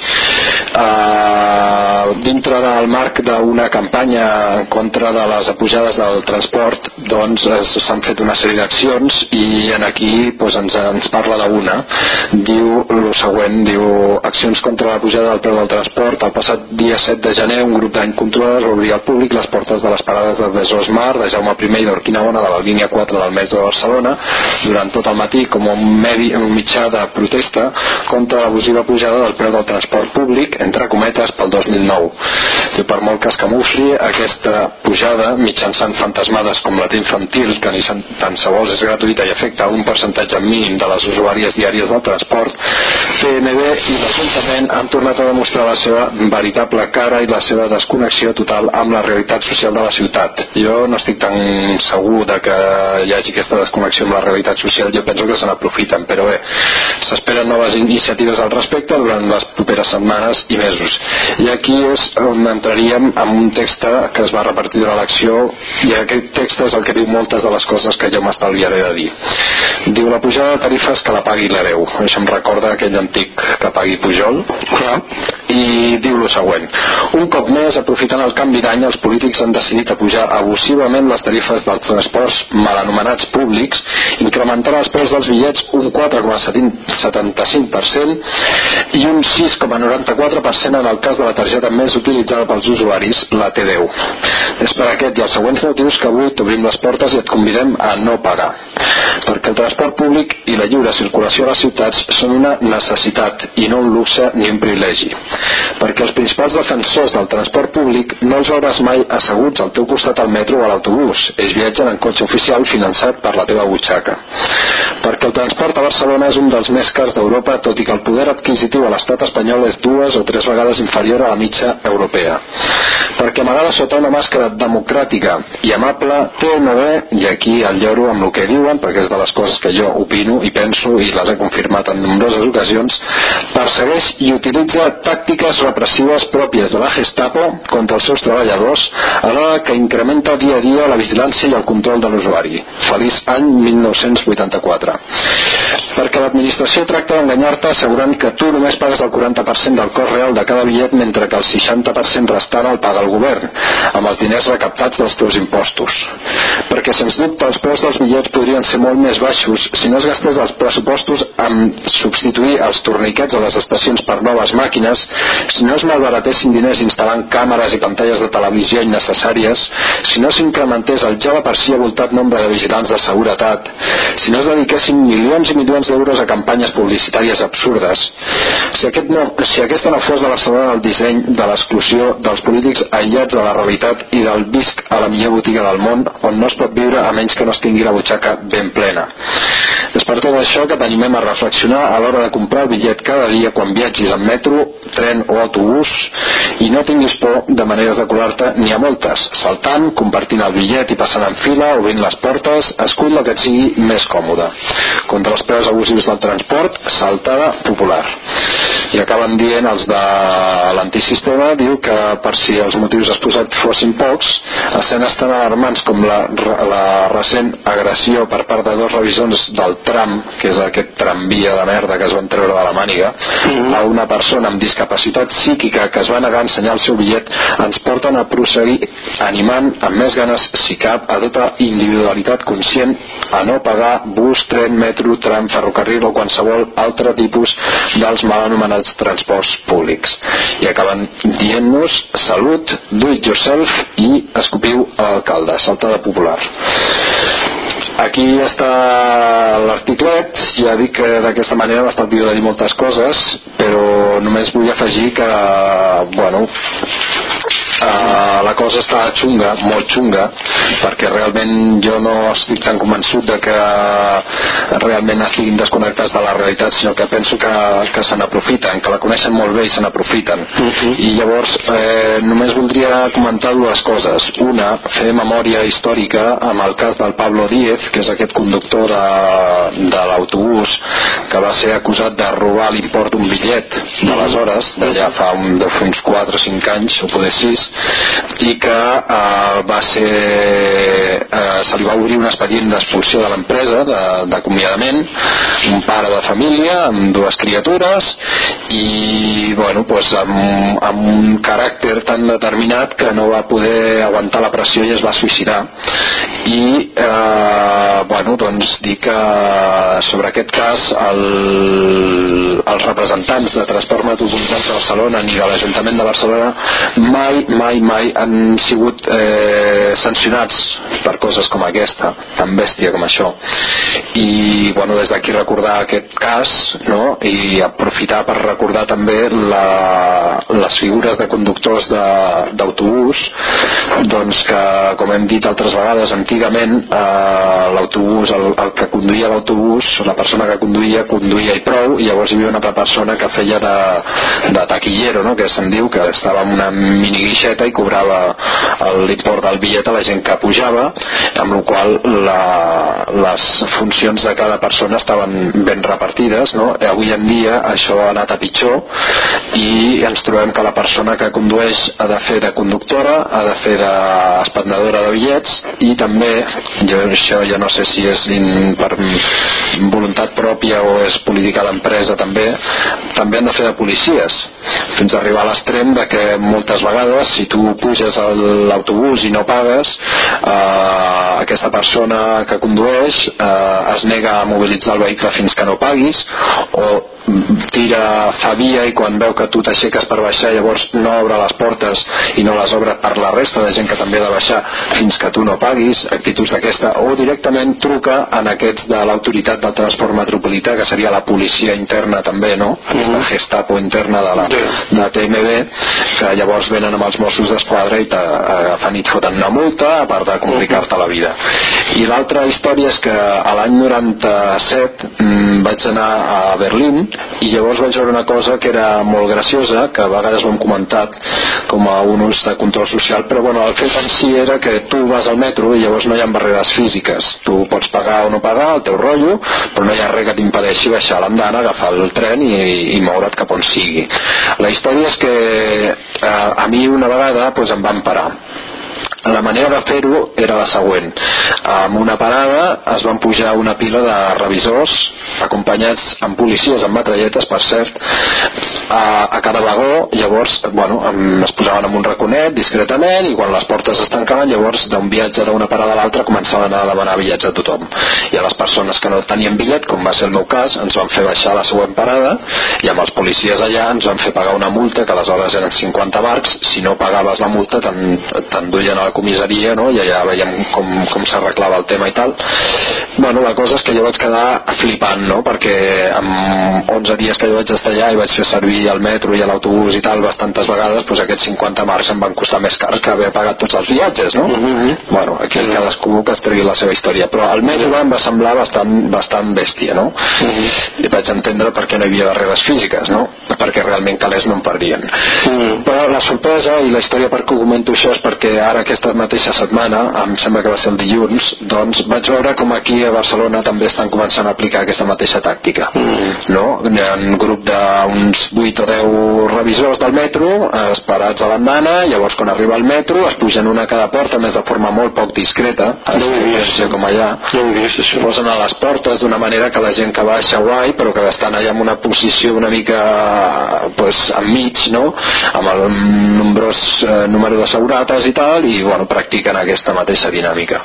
Uh, dintre del marc d'una campanya en contra de les apujades del transport doncs s'han fet una sèrie d'accions i en aquí doncs, ens, ens parla d'una diu el següent diu accions contra la pujada del preu del transport el passat dia 7 de gener un grup d'encontrolades va obrir al públic les portes de les parades de Besòs Mar de Jaume I i d'Orquinaona de la línia 4 del metro de Barcelona durant tot el matí com un, medi, un mitjà de protesta contra l'abusiva pujada del preu del transport públic entre cometes pel 2009 i per molt que es camufli aquesta pujada mitjançant fantasmades com la té infantil que ni tan sols és gratuïta i afecta un percentatge mínim de les usuàries diàries del transport TNB i l'Ajuntament han tornat a demostrar la seva veritable cara i la seva desconnexió total amb la realitat social de la ciutat jo no estic tan segur de que hi hagi aquesta desconnexió amb la realitat social jo penso que se n'aprofiten però bé s'esperen noves iniciatives al respecte durant les properes setmanes i mesos i aquí és on entraríem en un text que es va repartir durant l'acció i aquest text és el que diu moltes de les coses que jo m'estalviaré de dir. Diu la pujada de tarifes que la pagui l'hereu. Això em recorda aquell antic que pagui Pujol. Clar. I diu lo següent. Un cop més, aprofitant el canvi d'any, els polítics han decidit apujar abusivament les tarifes dels transports mal anomenats públics, incrementant els preus dels bitllets un 4,75% i un 6,94% en el cas de la targeta més utilitzada pels usuaris, la T10. És per aquest i els següents motius que avui t'obrim les portes i et convidem a no pagar. Perquè el transport públic i la lliure circulació a les ciutats són una necessitat i no un luxe ni un privilegi. Perquè els principals defensors del transport públic no els veuràs mai asseguts al teu costat al metro o a l'autobús. Ells viatgen en cotxe oficial finançat per la teva butxaca. Perquè el transport a Barcelona és un dels més cars d'Europa, tot i que el poder adquisitiu a l'estat espanyol és dues o tres vegades inferior a la mitja europea. Perquè amagada sota una màscara democràtica i amable té no bé, i aquí el lloro amb el que diuen, perquè és de les coses que jo opino i penso i les he confirmat en nombroses ocasions, persegueix i utilitza tàctiques repressives pròpies de la Gestapo contra els seus treballadors, alhora que incrementa dia a dia la vigilància i el control de l'usuari. Feliç any 1984. Perquè l'administració tracta d'enganyar-te assegurant que tu només pagues el 40% del cost real de cada bitllet mentre que el 60% restant el paga el govern, amb els diners recaptats dels teus impostos. Perquè, sens dubte, els preus dels bitllets podrien ser molt més baixos si no es gastés els pressupostos en substituir els torniquets a les estacions per noves màquines, si no es malbaratessin diners instal·lant càmeres i pantalles de televisió innecessàries, si no s'incrementés el ja de per si avoltat nombre de vigilants de seguretat, si no es dediquessin milions i milions d'euros a campanyes publicitàries absurdes, si, aquest no, si aquesta no fos la Barcelona del disseny de l'exclusió dels polítics aïllats de la realitat i del visc a la millor botiga del món on no es pot viure a menys que no es tingui la butxaca ben plena. És per tot això que t'animem a reflexionar a l'hora de comprar el bitllet cada dia quan viatgis en metro, tren o autobús i no tinguis por de maneres de colar-te ni a moltes, saltant, compartint el bitllet i passant en fila, obrint les portes, escull el que et sigui més còmode. Contra els preus abusius del transport, saltada popular. I acaben dient els de l'antisistema, diu que per si els motius exposats fossin pocs, escenes tan alarmants com la, la recent agressió per part de dos revisors del tram, que és aquest tramvia de merda que es van treure de la màniga, mm. a una persona amb discapacitat psíquica que es va negar a ensenyar el seu bitllet, ens porten a prosseguir animant amb més ganes, si cap, a tota individualitat conscient a no pagar bus, tren, metro, tram, ferrocarril o qualsevol altre tipus dels mal anomenats transports públics. I acaben dient-nos salut, do it yourself i escopiu a l'alcalde, saltada popular. Aquí està l'articlet, ja dic que d'aquesta manera m'estalvio de dir moltes coses, però només vull afegir que, bueno, uh, la cosa està xunga, molt xunga, perquè realment jo no estic tan convençut de que realment estiguin desconnectats de la realitat, sinó que penso que, que se n'aprofiten, que la coneixen molt bé i se n'aprofiten. Uh Mhm. -huh. I llavors eh, només voldria comentar dues coses. Una, fer memòria històrica amb el cas del Pablo Díez, que és aquest conductor de, de l'autobús que va ser acusat de robar l'import d'un bitllet d'aleshores, d'allà fa un, de uns 4 o 5 anys, o poder 6, i que eh, va ser eh, se li va obrir un expedient d'expulsió de l'empresa, d'acomiadament, un pare de família amb dues criatures i bueno, pues, amb, amb un caràcter tan determinat que no va poder aguantar la pressió i es va suïcidar. I eh, bueno, doncs dir que sobre aquest cas el, els representants de Transport Metropolità de Barcelona ni de l'Ajuntament de Barcelona mai, mai, mai han sigut eh, sancionats per coses com aquesta, tan bèstia com això. I bueno, des d'aquí recordar aquest cas no? i aprofitar per recordar també la, les figures de conductors d'autobús doncs que, com hem dit altres vegades, antigament eh, l'autobús, el, el que conduïa l'autobús, la persona que conduïa, conduïa i prou, i llavors hi havia una altra persona que feia de, de taquillero, no? que se'n diu, que estava amb una mini guixeta i cobrava l'import del bitllet a la gent que pujava, amb la qual la, les funcions de cada persona estaven ben repartides. No? I avui en dia això ha anat a pitjor i ens trobem que la persona que condueix ha de fer de conductora, ha de fer d'espatnadora de bitllets i també, jo això ja no sé si és in, per voluntat pròpia o és política de l'empresa també, també han de fer de policies fins a arribar a l'extrem de que moltes vegades si tu puges a l'autobús i no pagues eh, aquesta persona que condueix eh, es nega a mobilitzar el vehicle fins que no paguis o tira, fa via i quan veu que tu t'aixeques per baixar llavors no obre les portes i no les obre per la resta de gent que també ha de baixar fins que tu no paguis, actituds d'aquesta o directament truca en aquests de l'autoritat del transport metropolità que seria la policia interna també, no? Aquesta gestapo interna de la de TMB que llavors venen amb els Mossos d'Esquadra i t'agafen i et foten una multa a part de complicar-te la vida i l'altra història és que a l'any 97 mm, vaig anar a Berlín i llavors vaig veure una cosa que era molt graciosa, que a vegades ho hem comentat com a un ús de control social, però bueno, el fet en si era que tu vas al metro i llavors no hi ha barreres físiques. Tu pots pagar o no pagar, el teu rotllo, però no hi ha res que t'impedeixi baixar l'andana, agafar el tren i, i moure't cap on sigui. La història és que eh, a mi una vegada pues, em van parar la manera de fer-ho era la següent. Amb una parada es van pujar una pila de revisors acompanyats amb policies amb matralletes per cert a, a cada vagó. Llavors bueno, es posaven en un raconet discretament i quan les portes es tancaven llavors d'un viatge d'una parada a l'altra començaven a demanar bitllets a tothom. I a les persones que no tenien bitllet com va ser el meu cas ens van fer baixar a la següent parada i amb els policies allà ens van fer pagar una multa que aleshores eren 50 marcs si no pagaves la multa te'n- t'enduien a la comissaria no? i allà veiem com, com s'arreglava el tema i tal bueno, la cosa és que jo vaig quedar flipant no? perquè amb 11 dies que jo vaig estar allà i vaig fer servir el metro i l'autobús i tal bastantes vegades doncs aquests 50 marcs em van costar més cars que haver pagat tots els viatges no? bueno, aquí cadascú que es tregui la seva història però el metro em va semblar bastant, bastant bèstia no? i vaig entendre per què no hi havia barreres físiques no? perquè realment calés no en perdien però la sorpresa i la història per què comento això és perquè ara aquesta mateixa setmana, em sembla que va ser el dilluns, doncs vaig veure com aquí a Barcelona també estan començant a aplicar aquesta mateixa tàctica. No? Hi ha un grup d'uns 8 o 10 revisors del metro eh, esperats a l'andana, llavors quan arriba el metro es pugen una a cada porta, més de forma molt poc discreta, a No vist. com allà, No ho vist, això. posen a les portes d'una manera que la gent que baixa guai però que estan allà en una posició una mica pues, enmig no? amb el nombrós eh, número de segurates i tal i bueno, practiquen aquesta mateixa dinàmica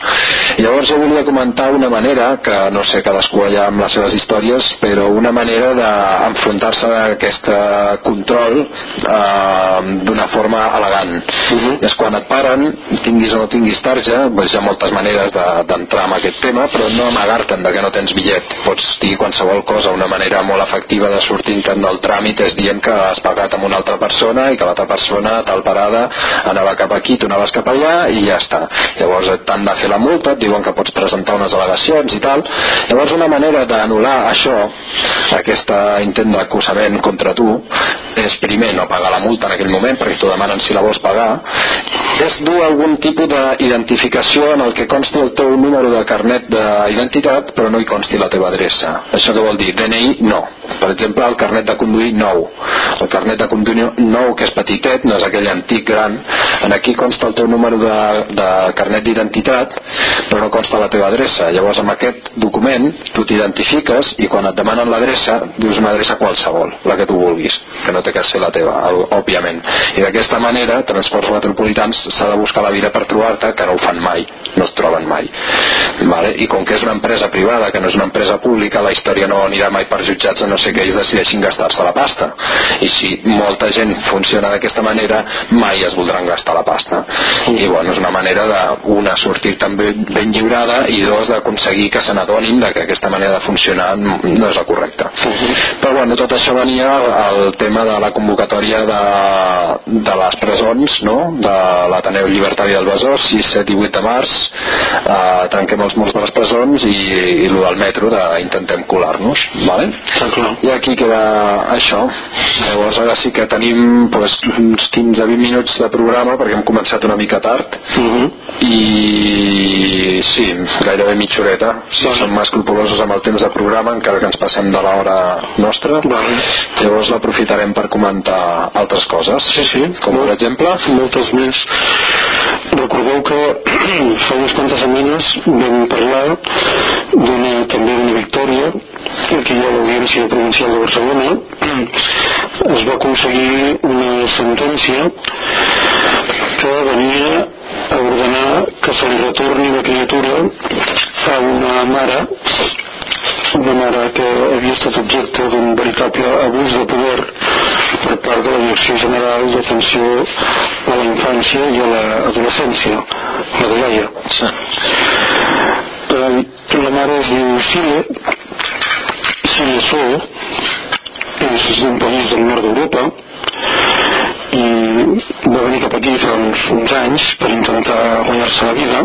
llavors jo volia comentar una manera que no sé cadascú allà amb les seves històries però una manera d'enfrontar-se a aquesta control eh, d'una forma elegant. Uh -huh. És quan et paren, tinguis o no tinguis tarja, doncs hi ha moltes maneres d'entrar de, en aquest tema, però no amagar-te'n de que no tens bitllet. Pots dir qualsevol cosa, una manera molt efectiva de sortir-te'n del tràmit és dient que has pagat amb una altra persona i que l'altra persona, tal parada, anava cap aquí, tu anaves cap allà i ja està. Llavors t'han de fer la multa, et diuen que pots presentar unes al·legacions i tal. Llavors una manera d'anul·lar això, aquest intent d'acusament contra tu, és primer no pagar la multa en aquell moment perquè t'ho demanen si la vols pagar, és dur algun tipus d'identificació en el que consti el teu número de carnet d'identitat però no hi consti la teva adreça. Això què vol dir? DNI no. Per exemple, el carnet de conduir nou. El carnet de conduir nou que és petitet, no és aquell antic gran, en aquí consta el teu número de, de carnet d'identitat però no consta la teva adreça. Llavors amb aquest document tu t'identifiques i quan et demanen l'adreça dius una adreça qualsevol, la que tu vulguis, que no té que ser la teva, òbviament. I d'aquesta manera, transports metropolitans s'ha de buscar la vida per trobar-te, que no ho fan mai, no es troben mai. Vale? I com que és una empresa privada, que no és una empresa pública, la història no anirà mai per jutjats a no ser que ells decideixin gastar-se la pasta. I si molta gent funciona d'aquesta manera, mai es voldran gastar la pasta. I bueno, és una manera de, una, sortir també ben lliurada i dos, d'aconseguir que se n'adonin que aquesta manera de funcionar no és la correcta. Uh -huh. Però bueno, tot això venia al tema de la convocatòria de, de les presons, no? de l'Ateneu Llibertari del Besòs, 6, 7 i 8 de març, eh, tanquem els murs de les presons i, i el del metro d'intentem colar-nos. Vale? I aquí queda això. Llavors ara sí que tenim pues, uns 15-20 minuts de programa perquè hem començat una mica tard uh -huh. i sí, gairebé mitja horeta. Si sí, som escrupulosos amb el temps de programa encara que ens passem de l'hora nostra vale. llavors l'aprofitarem per comentar altres coses sí, sí. com per exemple moltes més recordeu que [clears throat] fa unes quantes setmanes vam parlar d'una també d'una victòria aquí a l'Audiència Provincial de Barcelona [clears throat] es va aconseguir una sentència venia a ordenar que se li retorni la criatura a una mare una mare que havia estat objecte d'un veritable abús de poder per part de la Direcció General d'Atenció a la Infància i a l'Adolescència, la de l'AIA. Sí. La mare es diu Sile, Sile Sol, és d'un país del nord d'Europa, va venir cap aquí fa uns, uns anys per intentar guanyar-se la vida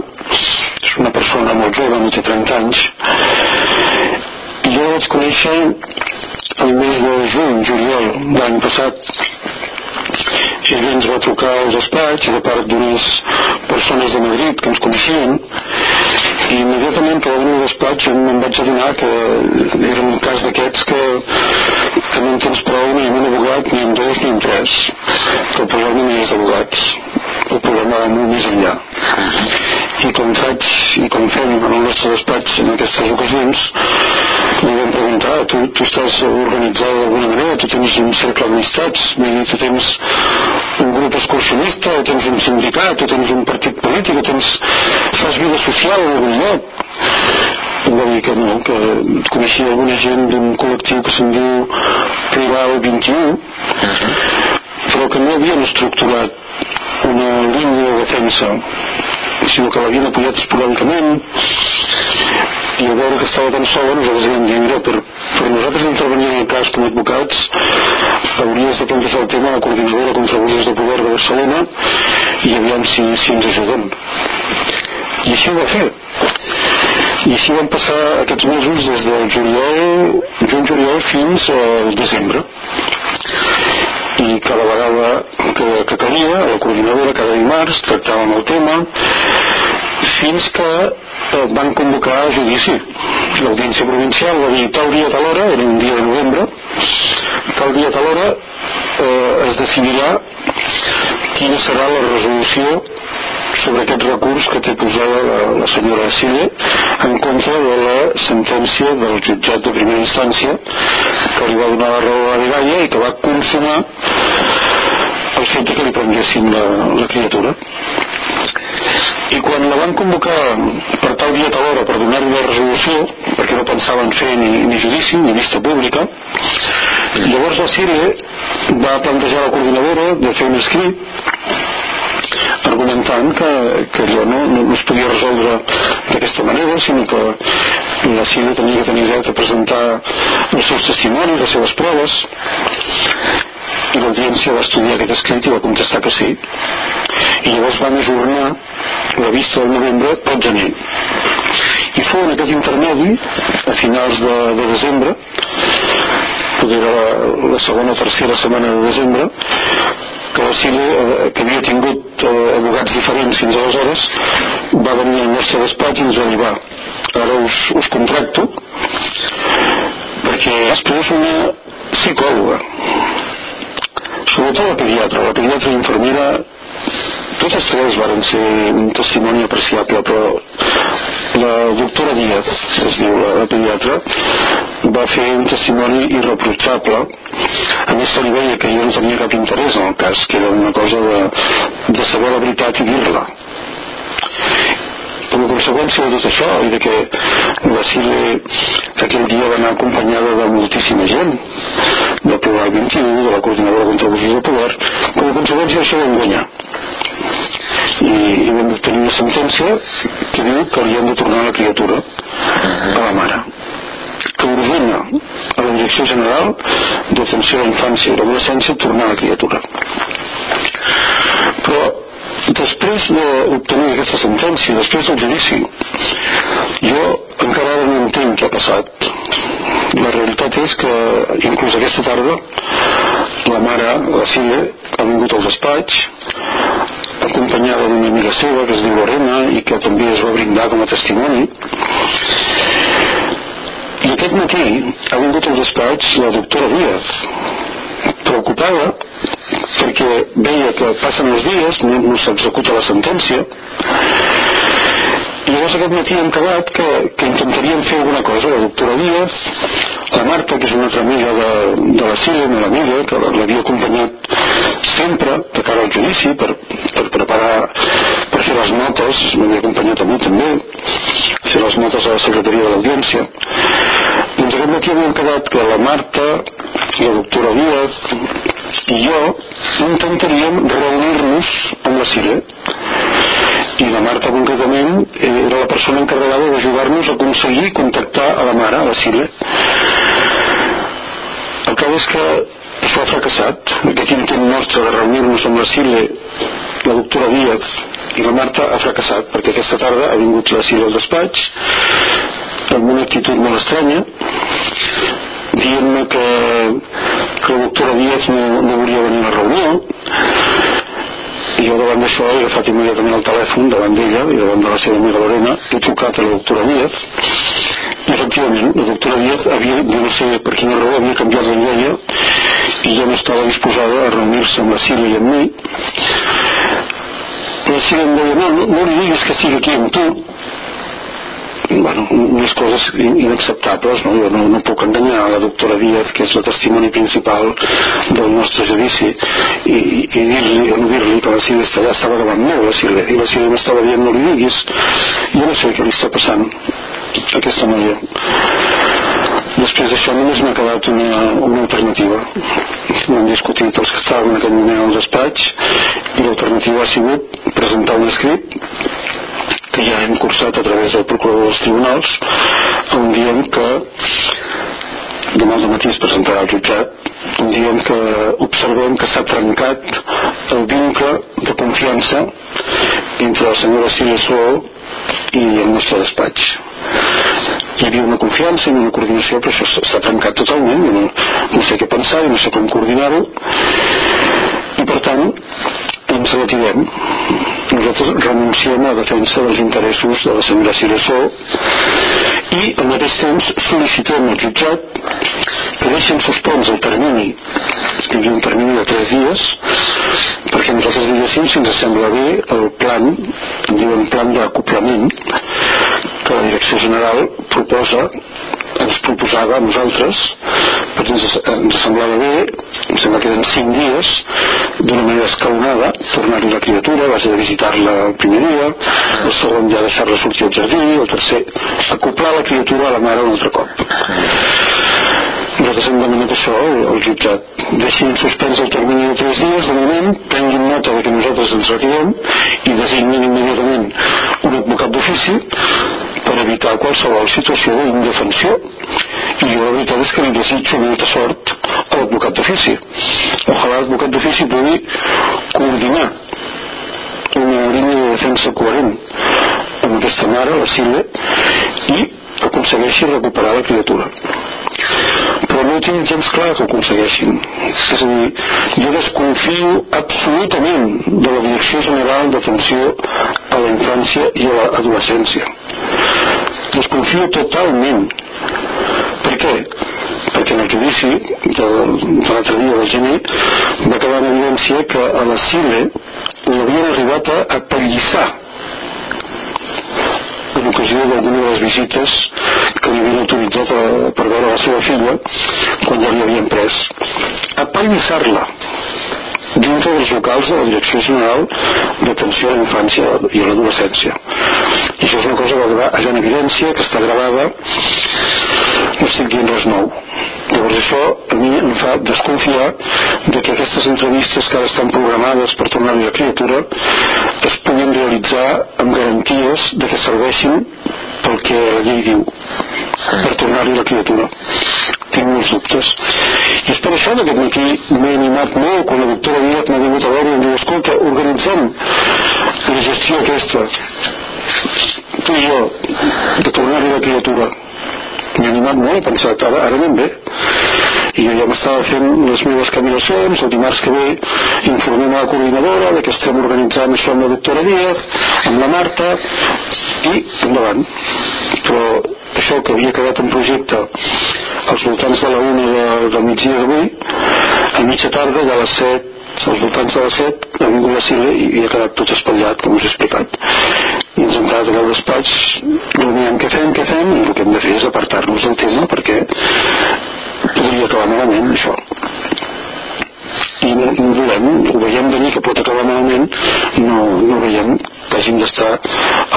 és una persona molt jove, no té 30 anys i jo la vaig conèixer el mes de juny, juliol l'any passat. Ell ens va trucar al despatx de part d'unes persones de Madrid que ens coneixien i immediatament que va despatx em vaig adonar que era un cas d'aquests que, que no en tens prou ni amb un abogat ni amb dos ni amb tres. Que el problema no és d'abogats el problema va molt més enllà i com faig i com fem en el nostre despatx en aquestes ocasions li vam preguntar tu, tu estàs organitzat d'alguna manera? Tu tens un cercle d'amistats? Tu tens un grup excursionista o tens un sindicat o tens un partit polític o tens, fas vida social en algun lloc? Em va dir que no, que coneixia alguna gent d'un col·lectiu que se'n diu Prival 21 però que no havien estructurat una línia de defensa sinó que l'havien apoyat esporàdicament i a veure que estava tan sola nosaltres vam dir mira, per, per nosaltres intervenir en el cas com a advocats. Hauries de plantejar el tema a la coordinadora contra abusos de poder de Barcelona i aviam si, si ens ajuden i així ho va fer. I així van passar aquests mesos des del juliol juny-juliol fins al desembre i cada vegada que, que calia la coordinadora cada dimarts tractàvem el tema fins que eh, van convocar a judici. L'audiència provincial va dir tal dia tal hora era un dia de novembre tal dia tal hora eh, es decidirà quina serà la resolució sobre aquest recurs que té posada la, la senyora Sille en contra de la sentència del jutjat de primera instància que li va donar la raó a la Vigaia i que va consumar el fet que li prenguessin la, la criatura. I quan la van convocar per tal dia tal hora per donar-li la resolució perquè no pensaven fer ni, ni judici ni vista pública Llavors la Síria va plantejar a la coordinadora de fer un escrit argumentant que, que allò no, no, no es podia resoldre d'aquesta manera, sinó que la Síria tenia que tenir dret a presentar els seus testimonis, les seves proves, i l'audiència va estudiar aquest escrit i va contestar que sí. I llavors van ajornar la vista del novembre al gener. I fou en aquest intermedi, a finals de, de desembre, poder era la, la segona o tercera setmana de desembre, Cile, eh, que havia tingut eh, abogats diferents fins aleshores, va venir al nostre despatx i ens va dir, va, ara us, us contracto, perquè després una psicòloga, sobretot la pediatra, la pediatra i infermera, totes tres varen ser un testimoni apreciable, però la doctora Díaz, es diu la pediatra, va fer un testimoni irreprotxable a més se li veia que jo no tenia cap interès en el cas que era una cosa de, de saber la veritat i dir-la. Com a conseqüència de tot això i de que la Sile aquell dia va anar acompanyada de moltíssima gent del programa 21, de la coordinadora contra abusos de poder com a conseqüència d'això vam guanyar. I, i vam obtenir una sentència que diu que li de tornar la criatura a la mare que ordena a la Direcció General d'Atenció a la Infància i l'Adolescència tornar a la criatura. Però després d'obtenir aquesta sentència, després del judici, jo encara ara no entenc què ha passat. La realitat és que inclús aquesta tarda la mare, la Cile, ha vingut al despatx acompanyada d'una amiga seva que es diu Lorena i que també es va brindar com a testimoni i aquest matí ha vingut al despatx la doctora Díaz, preocupada perquè veia que passen els dies, no, no s'executa la sentència, i llavors aquest matí hem quedat que, que intentaríem fer alguna cosa. La doctora Díaz, la Marta, que és una altra amiga de, de la Síria, una amiga, que l'havia acompanyat sempre de cara al judici per, per preparar, fer les notes, m'havia acompanyat a mi també, fer les notes a la secretaria de l'audiència. Doncs aquest matí havíem quedat que la Marta, la doctora Díaz i jo intentaríem reunir-nos amb la Cire i la Marta concretament era la persona encarregada d'ajudar-nos a aconseguir contactar a la mare, a la Cire el cas és que això ha fracassat. Aquest intent nostre de reunir-nos amb la Cire la doctora Díaz i la Marta ha fracassat perquè aquesta tarda ha vingut la Sílvia al despatx amb una actitud molt estranya dient-me que, que la doctora Díaz no, no volia venir a la reunió. I jo davant d'això he agafat immediatament el telèfon davant d'ella i davant de la seva amiga Lorena he trucat a la doctora Díaz i efectivament la doctora Díaz havia, jo no sé per quina raó havia canviat la idea i ja no estava disposada a reunir-se amb la Sílvia i amb mi la Sílvia em deia no, no, li diguis que estigui aquí amb tu. Bueno, unes coses inacceptables no? jo no, no puc enganyar la doctora Díaz que és la testimoni principal del nostre judici i, i, i dir-li o no dir-li que la Sílvia estava, estava davant meu la Sílvia, i la m'estava dient no li diguis jo no sé què li està passant aquesta noia després d'això només m'ha quedat una, una alternativa. No han discutit els que estaven en aquell moment al despatx i l'alternativa ha sigut presentar un escrit que ja hem cursat a través del procurador dels tribunals on diem que demà al matí es presentarà al jutjat on diem que observem que s'ha trencat el vincle de confiança entre la senyora Silesó i el nostre despatx. Hi havia una confiança i una coordinació però això s'ha trencat totalment. No, no sé què pensar i no sé com coordinar-ho. I per tant ens retirem. Nosaltres renunciem a la defensa dels interessos de la senyora Ciresó i al mateix temps sol·licitem al jutjat que deixen suspens el termini hi havia un termini de 3 dies perquè nosaltres diguéssim si ens sembla bé el plan en diuen plan d'acoplament que la Direcció General proposa ens proposava a nosaltres perquè ens, ens semblava bé em sembla que eren 5 dies d'una manera escalonada tornar-hi la criatura vas a visitar-la el primer dia el segon ja deixar-la sortir al jardí el tercer acoplar la criatura a la mare un altre cop nosaltres hem demanat això el jutjat deixin suspens el termini de 3 dies de moment, prenguin nota de que nosaltres ens retirem i designin immediatament un advocat d'ofici per evitar qualsevol situació d'indefensió i jo la veritat és que li desitjo molta sort a l'advocat d'ofici. Ojalà l'advocat d'ofici pugui coordinar una línia de defensa coherent amb aquesta mare, la Sile, i aconsegueixi recuperar la criatura tinc gens clar que ho aconsegueixin. És a dir, jo desconfio absolutament de la Direcció General d'Atenció a la Infància i a l'Adolescència. Desconfio totalment. Per què? perquè en el judici de, de l'altre dia del gener va quedar en evidència que a la Sile l'havien arribat a apallissar en ocasió d'alguna de les visites que li havien autoritzat a, per veure la seva filla quan ja li havien pres. Apallissar-la dintre dels locals de la Direcció General d'Atenció a la Infància i a l'Adolescència. I això és una cosa que va allà en evidència, que està gravada, no estic dient res nou. Llavors això a mi em fa desconfiar de que aquestes entrevistes que ara estan programades per tornar-li la criatura es puguin realitzar amb garanties de que serveixin pel que la llei diu per tornar-li la criatura. Tinc molts dubtes. I és per això que aquest matí m'he animat molt quan la doctora Díaz m'ha vingut a veure i em diu escolta, organitzem la gestió aquesta tu i jo de tornar-li la criatura. M'he animat molt, he pensat, ara, ara anem bé i jo ja m'estava fent les meves caminacions el dimarts que ve informem a la coordinadora de que estem organitzant això amb la doctora Díaz amb la Marta i endavant. Però això que havia quedat un projecte als voltants de la una de, del migdia d'avui a mitja tarda de les 7 als voltants de les 7 ha vingut la Sile i, ha quedat tot espatllat com us he explicat. I ens hem quedat al despatx rumiant què fem, què fem i el que hem de fer és apartar-nos del tema perquè podria acabar malament això. I no, no volem, ho veiem venir que pot acabar malament no, no veiem que hàgim d'estar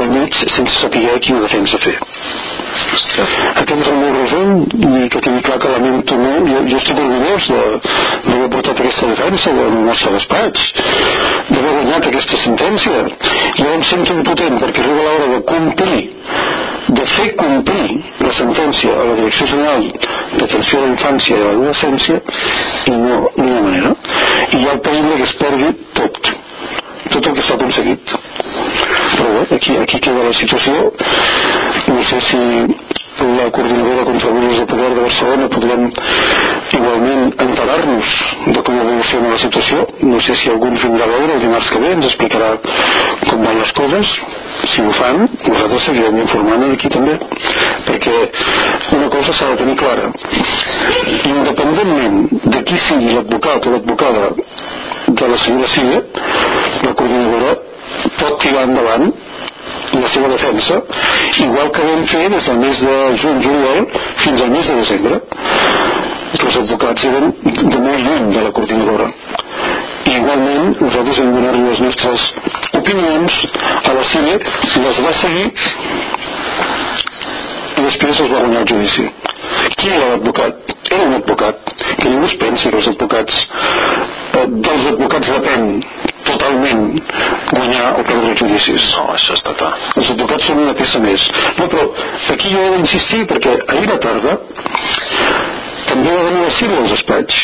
al mig sense saber quina defensa fer. Aquest és el meu resum i que quedi clar que lamento molt. Jo, jo estic orgullós d'haver portat aquesta defensa del nostre despatx d'haver guanyat aquesta sentència. Jo em sento impotent perquè arriba l'hora de complir de fer complir la sentència a la Direcció General d'Atenció a la Infància i a l'Adolescència i no, no hi ha manera i hi ha el perill que es perdi tot tot el que s'ha aconseguit. Però bé, aquí, aquí queda la situació no sé si la coordinadora contra abusos de poder de Barcelona podrem igualment enterar-nos de com evoluciona la situació. No sé si algú ens vindrà a veure el dimarts que ve ens explicarà com van les coses. Si ho fan nosaltres seguirem informant aquí també perquè una cosa s'ha de tenir clara. Independentment de qui sigui l'advocat o l'advocada de la senyora Siga la coordinadora pot tirar endavant la seva defensa igual que vam fer des del mes de juny-juliol fins al mes de desembre. Els advocats eren de molt lluny de la coordinadora. I igualment nosaltres hem donat les nostres opinions a la CIE les va seguir i després es va guanyar el judici. Qui era l'advocat? era un advocat que ningú es pensi que els advocats eh, dels advocats depèn totalment guanyar o perdre judicis. No, això està clar. Els advocats són una peça més. No, però aquí jo he d'insistir perquè ahir a tarda també va venir la Síria als despatx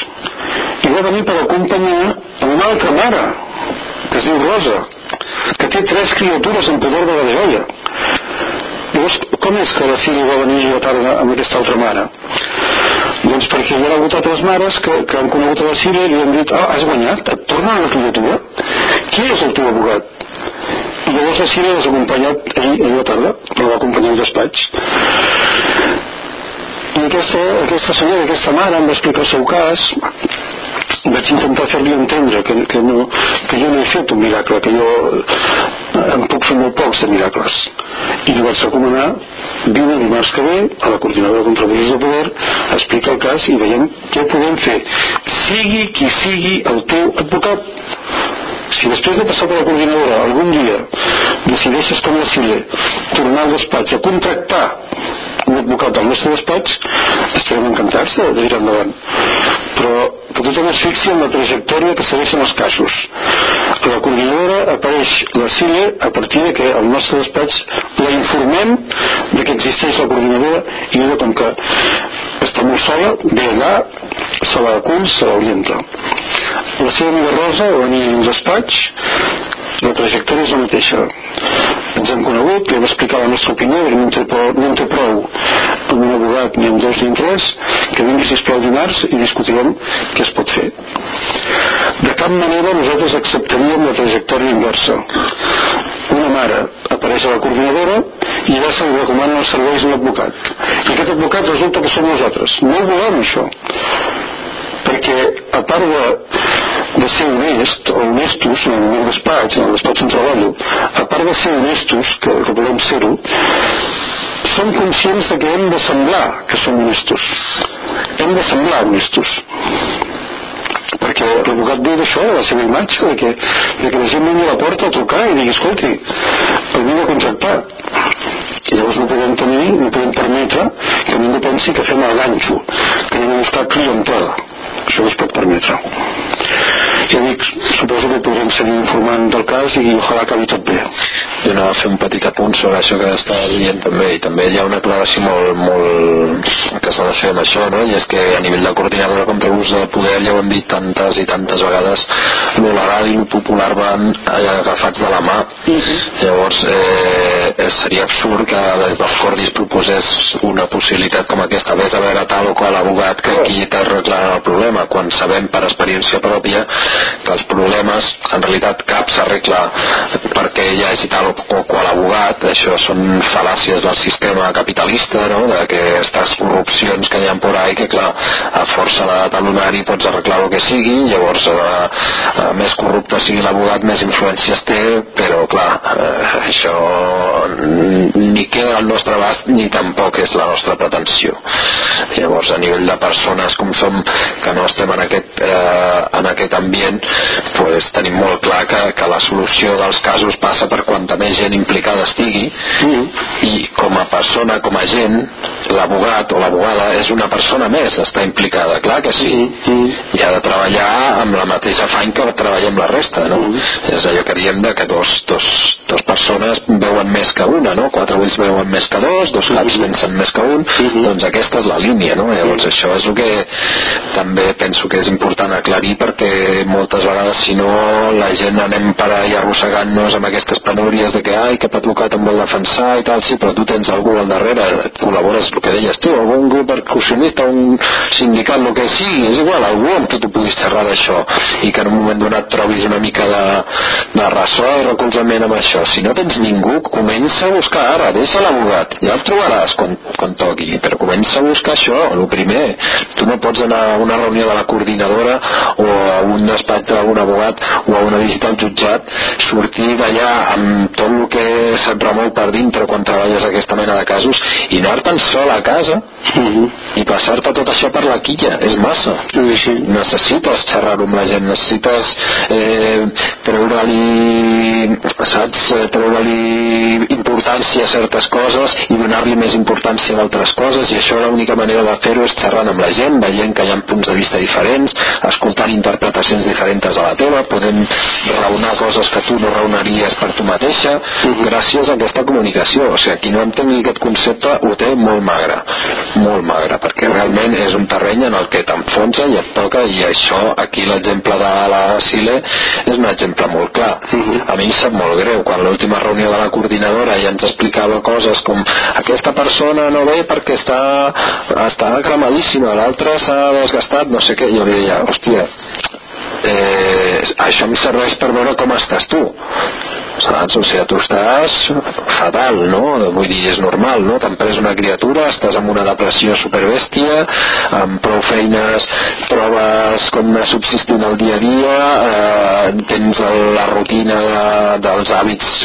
i va venir per acompanyar a una altra mare que es diu Rosa que té tres criatures en poder de la joia llavors com és que la Síria va venir a la tarda amb aquesta altra mare? Doncs perquè hi ha hagut altres mares que, que han conegut a la Síria i li han dit ah, has guanyat, et torna la criatura qui és el teu abogat i llavors la Síria l'ha acompanyat ahir, ahir a tarda la va acompanyar al despatx i aquesta, aquesta senyora, aquesta mare em va explicar el seu cas. Vaig intentar fer-li entendre que, que, no, que jo no he fet un miracle que jo em puc fer molt pocs de miracles. I li vaig recomanar vine dimarts que ve a la coordinadora contra abusos de poder explica el cas i veiem què podem fer. Sigui qui sigui el teu advocat si després de passar per la coordinadora algun dia decideixes com la Sile tornar al despatx a contractar un advocat del nostre despatx estarem encantats de, tirar endavant però que tothom es fixi en la trajectòria que segueixen els casos. La coordinadora apareix la CILE a partir de que el nostre despatx la informem de que existeix la coordinadora i ella com que està molt sola, ve allà, se l'acull, se l'orienta. La seva amiga Rosa va venir al despatx, la trajectòria és la mateixa. Ens hem conegut, li hem explicat la nostra opinió, prou, no en té prou amb un abogat ni amb dos ni amb tres, que vingui sisplau dimarts i discutirem què es pot fer. De cap manera nosaltres acceptaríem la trajectòria inversa. Una mare apareix a la coordinadora i allà se li recomana els serveis d'un advocat. I aquest advocat resulta que som nosaltres. No ho volem, això. Perquè, a part de, de ser honest o honestos en el despatx, en el despatx on treballo, a part de ser honestos, que, que volem ser-ho, som conscients que hem de semblar que som honestos. Hem de semblar honestos perquè l'advocat diu d'això, de la seva imatge, de que, de que la gent vingui a la porta a trucar i digui, escolti, per mi de contractar. I llavors no podem tenir, no podem permetre que ningú pensi que fem el ganxo, que anem a buscar clientela. Això no es pot permetre. Ja dic, suposo que podrem seguir informant del cas i ojalà acabi tot bé. Jo anava a fer un petit apunt sobre això que estava dient també, i també hi ha una aclaració molt, molt que s'ha de fer amb això, no? i és que a nivell de coordinadora contra l'ús del poder ja ho hem dit tantes i tantes vegades, lo legal i lo popular van agafats de la mà. Uh -huh. Llavors, eh, seria absurd que des del Cordis proposés una possibilitat com aquesta, vés a veure tal o qual abogat que aquí t'arreglarà el problema, quan sabem per experiència pròpia que els problemes, en realitat cap s'arregla hi hagi tal o qual abogat, això són fal·làcies del sistema capitalista, no? de que aquestes corrupcions que hi ha por ahí, que clar, a força de talonari pots arreglar el que sigui, llavors a, a més corrupte sigui l'abogat, més influències té, però clar, eh, això ni queda al nostre abast ni tampoc és la nostra pretensió. Llavors, a nivell de persones com som, que no estem en aquest, eh, en aquest ambient, pues, tenim molt clar que, que la solució dels casos passa per quanta més gent implicada estigui mm. i com a persona, com a gent, l'abogat o l'abogada és una persona més, està implicada, clar que sí, mm. i ha de treballar amb la mateixa afany que treballem la resta, no? Mm. És allò que diem de que dos, dos, dos persones veuen més que una, no? Quatre ulls veuen més que dos, dos caps pensen més que un, mm -hmm. doncs aquesta és la línia, no? Llavors això és el que també penso que és important aclarir perquè moltes vegades si no la gent anem per ahí arrossegant-nos amb aquestes penúries de que ai, que advocat em vol defensar i tal, sí, però tu tens algú al darrere, col·labores el que deies tu, algun grup percussionista, un sindicat, el que sigui, és igual, algú amb qui tu puguis xerrar d'això i que en un moment donat trobis una mica de, de ressò i recolzament amb això. Si no tens ningú, comença a buscar ara, deixa l'abogat, ja el trobaràs quan, quan toqui, però comença a buscar això, el primer. Tu no pots anar a una reunió de la coordinadora o a un despatx d'un abogat o a una visita al jutjat, sortir d'allà amb tot el que se't remou per dintre quan treballes aquesta mena de casos i anar-te'n sol a casa uh mhm. -huh. i passar-te tot això per la quilla, és massa. Uh -huh. Necessites xerrar amb la gent, necessites eh, treure-li saps, eh, treure-li importància a certes coses i donar-li més importància a d'altres coses i això l'única manera de fer-ho és xerrant amb la gent, veient que hi ha punts de vista diferents, escoltant interpretacions diferents a la teva, podent raonar coses que tu no raonaries per tu mateixa, -huh. gràcies a aquesta comunicació. O sigui, qui no entengui aquest concepte ho té molt magre, molt magre, perquè realment és un terreny en el que t'enfonsa i et toca i això, aquí l'exemple de la Sile és un exemple molt clar. Uh -huh. A mi em sap molt greu, quan l'última reunió de la coordinadora ja ens explicava coses com aquesta persona no ve perquè està, està cremadíssima, l'altra s'ha desgastat, no sé què, jo li deia, hòstia, eh, això em serveix per veure com estàs tu saps? O sigui, tu estàs fatal, no? Vull dir, és normal, no? T'han pres una criatura, estàs amb una depressió superbèstia, amb prou feines trobes com anar subsistint el dia a dia, eh, tens la rutina de, dels hàbits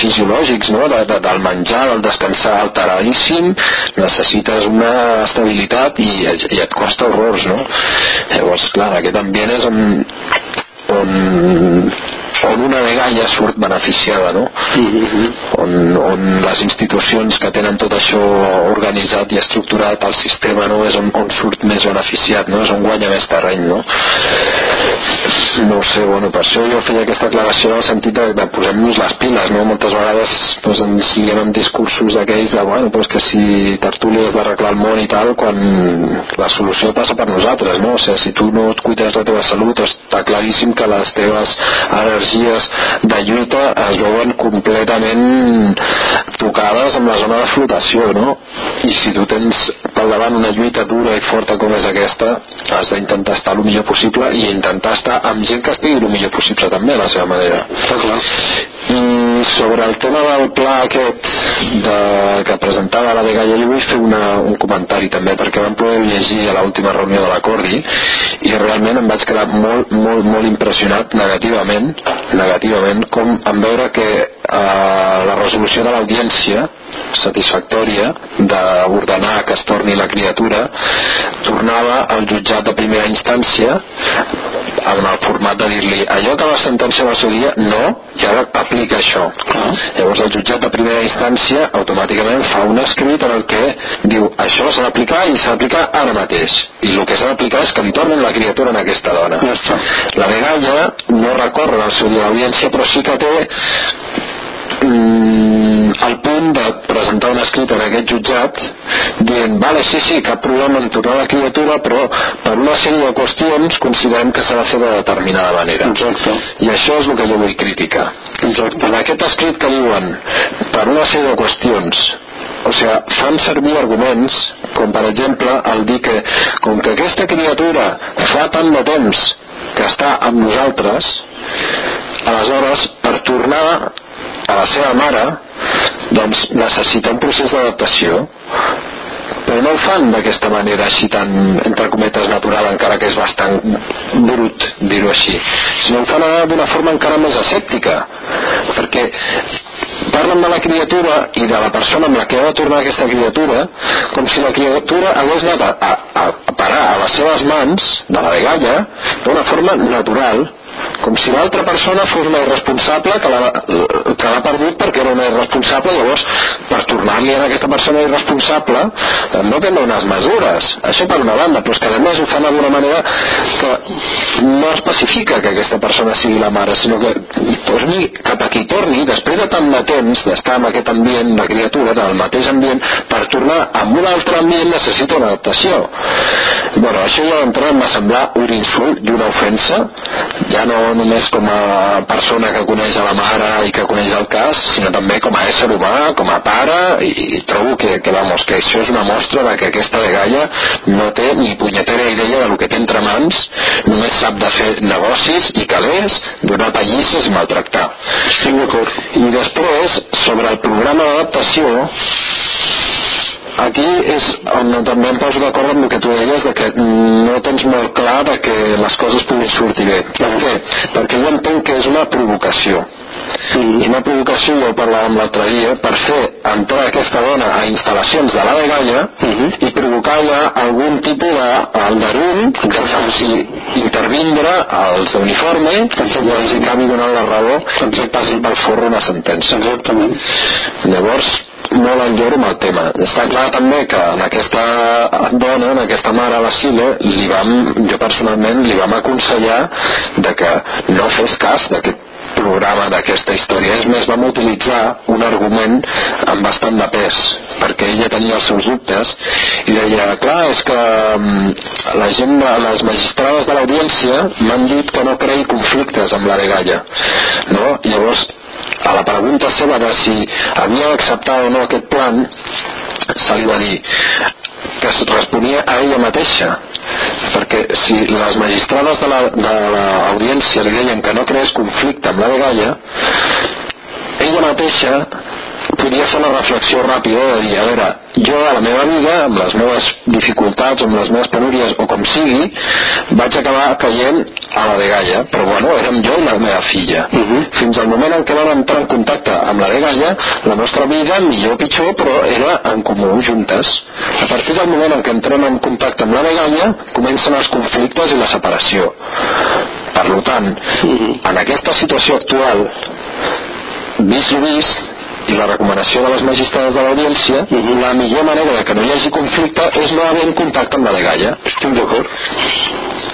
fisiològics, no? De, de, del menjar, del descansar alteradíssim, necessites una estabilitat i, i et costa horrors, no? Llavors, clar, aquest ambient és on, on on una vegalla surt beneficiada, no? Mm -hmm. on, on les institucions que tenen tot això organitzat i estructurat al sistema no? és on, on surt més beneficiat, no? és on guanya més terreny. No? No ho sé, bueno, per això jo feia aquesta aclaració en el sentit de, de posem-nos les piles, no? Moltes vegades pues, ens liguem amb discursos d'aquells de, bueno, pues que si Tertuli has d'arreglar el món i tal, quan la solució passa per nosaltres, no? O sigui, si tu no et cuides la teva salut, està claríssim que les teves energies de lluita es veuen completament tocades amb la zona de flotació, no? I si tu tens pel davant una lluita dura i forta com és aquesta, has d'intentar estar el millor possible i intentar estar amb gent que estigui el millor possible també a la seva manera. Està clar. I sobre el tema del pla aquest de, que presentava la Degalla, jo vull fer una, un comentari també, perquè vam poder llegir a l'última reunió de l'Acordi i realment em vaig quedar molt, molt, molt impressionat negativament, negativament com en veure que eh, la resolució de l'audiència satisfactòria d'ordenar que es torni la criatura tornava al jutjat de primera instància en el format de dir-li allò que va sentenciar el seu dia no, i ara aplica això Ah. llavors el jutjat de primera instància automàticament fa un escrit en el que diu això s'ha d'aplicar i s'ha d'aplicar ara mateix i el que s'ha d'aplicar és que li tornen la criatura a aquesta dona Ja està. la vegalla no recorre en el seu dia d'audiència però sí que té mm, el punt de presentar un escrit en aquest jutjat dient, vale, sí, sí, cap problema en tornar la criatura, però per una sèrie de qüestions considerem que s'ha de fer de determinada manera. Exacte. I això és el que jo vull criticar. Exacte. En aquest escrit que diuen, per una sèrie de qüestions, o sigui, fan servir arguments com per exemple el dir que com que aquesta criatura fa tant de temps que està amb nosaltres aleshores per tornar a la seva mare doncs necessita un procés d'adaptació. Però no ho fan d'aquesta manera així tan, entre cometes, natural, encara que és bastant brut dir-ho així, sinó ho fan d'una forma encara més escèptica, perquè parlen de la criatura i de la persona amb la que ha de tornar aquesta criatura com si la criatura hagués anat a, a, a parar a les seves mans de la vegalla d'una forma natural com si l'altra persona fos una irresponsable que l'ha perdut perquè era una irresponsable llavors per tornar-li a aquesta persona irresponsable eh, no prendre unes mesures. Això per una banda però és que a més ho fan d'una manera que no especifica que aquesta persona sigui la mare sinó que torni cap a qui torni després de tant de temps d'estar en aquest ambient la criatura del mateix ambient per tornar a un altre ambient necessita una adaptació. Bueno, això ja d'entrada em va semblar un insult i una ofensa ja no només com a persona que coneix a la mare i que coneix el cas, sinó també com a ésser humà, com a pare, i, i trobo que, que, vamos, que això és una mostra de que aquesta vegalla no té ni punyetera idea del que té entre mans, només sap de fer negocis i calés, donar pallisses i maltractar. Estic d'acord. I després, sobre el programa d'adaptació, aquí és on també em poso d'acord amb el que tu deies de que no tens molt clar de que les coses puguin sortir bé. Per què? Perquè jo entenc que és una provocació. És una provocació, ja ho parlàvem l'altre dia, per fer entrar aquesta dona a instal·lacions de la vegalla i provocar ja algun tipus d'aldarum que faci intervindre els d'uniforme que els acabi donant la raó que passi pel forro una sentència. Exactament. Llavors, molt enllor amb el tema. Està clar també que en aquesta dona, en aquesta mare Basile, li vam, jo personalment li vam aconsellar de que no fes cas d'aquest programa d'aquesta història. És més, vam utilitzar un argument amb bastant de pes, perquè ella tenia els seus dubtes i deia, clar, és que mm, la gent, les magistrades de l'audiència m'han dit que no creï conflictes amb la vegalla. No? Llavors, a la pregunta seva de si havia d'acceptar o no aquest plan, se li va dir que es responia a ella mateixa perquè si les magistrades de l'audiència la, li deien que no creés conflicte amb la vegalla ella mateixa podia fer una reflexió ràpida de dir, a veure, jo a la meva vida, amb les meves dificultats, amb les meves penúries, o com sigui, vaig acabar caient a la vegalla, però bueno, érem jo i la meva filla. Uh -huh. Fins al moment en què vam entrar en contacte amb la vegalla, la nostra vida, millor o pitjor, però era en comú, juntes. A partir del moment en què entrem en contacte amb la vegalla, comencen els conflictes i la separació. Per tant, en aquesta situació actual, vist vist, i la recomanació de les magistrades de l'audiència, la millor manera de que no hi hagi conflicte és no haver contacte amb la degalla. Estic d'acord.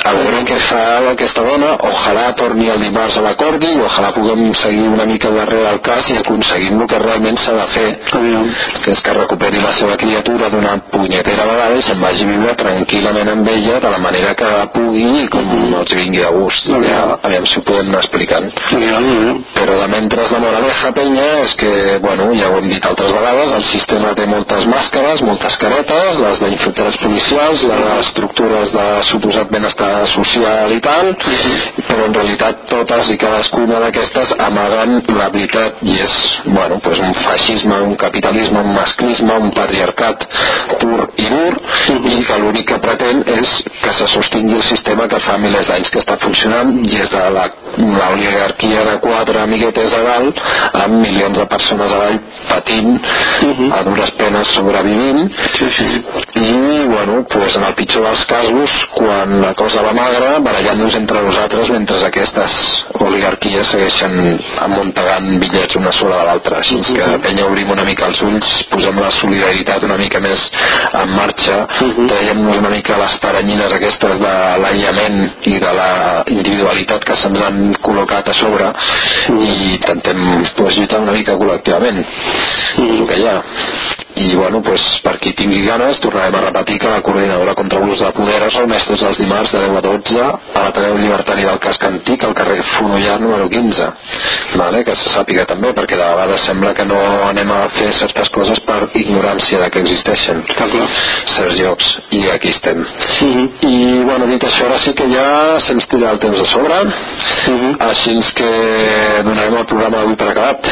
A veure què fa aquesta dona, ojalà torni el dimarts a l'acordi i ojalà puguem seguir una mica darrere el cas i aconseguim el que realment s'ha de fer, Aviam. que és que recuperi la seva criatura d'una punyetera vegada i se'n vagi a viure tranquil·lament amb ella de la manera que pugui i com no els vingui de gust. Aviam. Ja, aviam si ho podem anar explicant. Aviam, aviam. Però de mentre la moraleja, penya, és que, bueno, ja ho hem dit altres vegades, el sistema té moltes màscares, moltes caretes, les d'infiltrats policials, les estructures de suposat benestar social i tal, però en realitat totes i cadascuna d'aquestes amaguen la veritat i és, bueno, pues un feixisme, un capitalisme, un masclisme, un patriarcat pur i dur i que l'únic que pretén és que se sostingui el sistema que fa milers d'anys que està funcionant i és de la- l'oligarquia de quatre amiguetes a dalt amb milions de persones a dalt patint a dures penes sobrevivint. Sí, sí. i bueno, pues en el pitjor dels casos quan la cosa va magra barallant-nos entre nosaltres mentre aquestes oligarquies segueixen amuntegant bitllets una sola de l'altra. Així que de penya obrim una mica els ulls posem la solidaritat una mica més en marxa. Traiem-nos una mica les taranyines aquestes de l'aïllament i de la individualitat que se'ns han col·locat a sobre i intentem pues, lluitar una mica col·lectivament el que hi ha i bueno, pues, per qui tingui ganes tornarem a repetir que la coordinadora contra l'ús de poder es reuneix tots els dimarts de 10 a 12 a l'Ateneu Llibertari del Casc Antic al carrer Fonollar número 15 vale? que se sàpiga també perquè de vegades sembla que no anem a fer certes coses per ignorància de que existeixen Està clar. certs llocs i aquí estem Mhm. i bueno, dit això ara sí que ja se'ns tira el temps a sobre Mhm. així que donarem el programa d'avui per acabat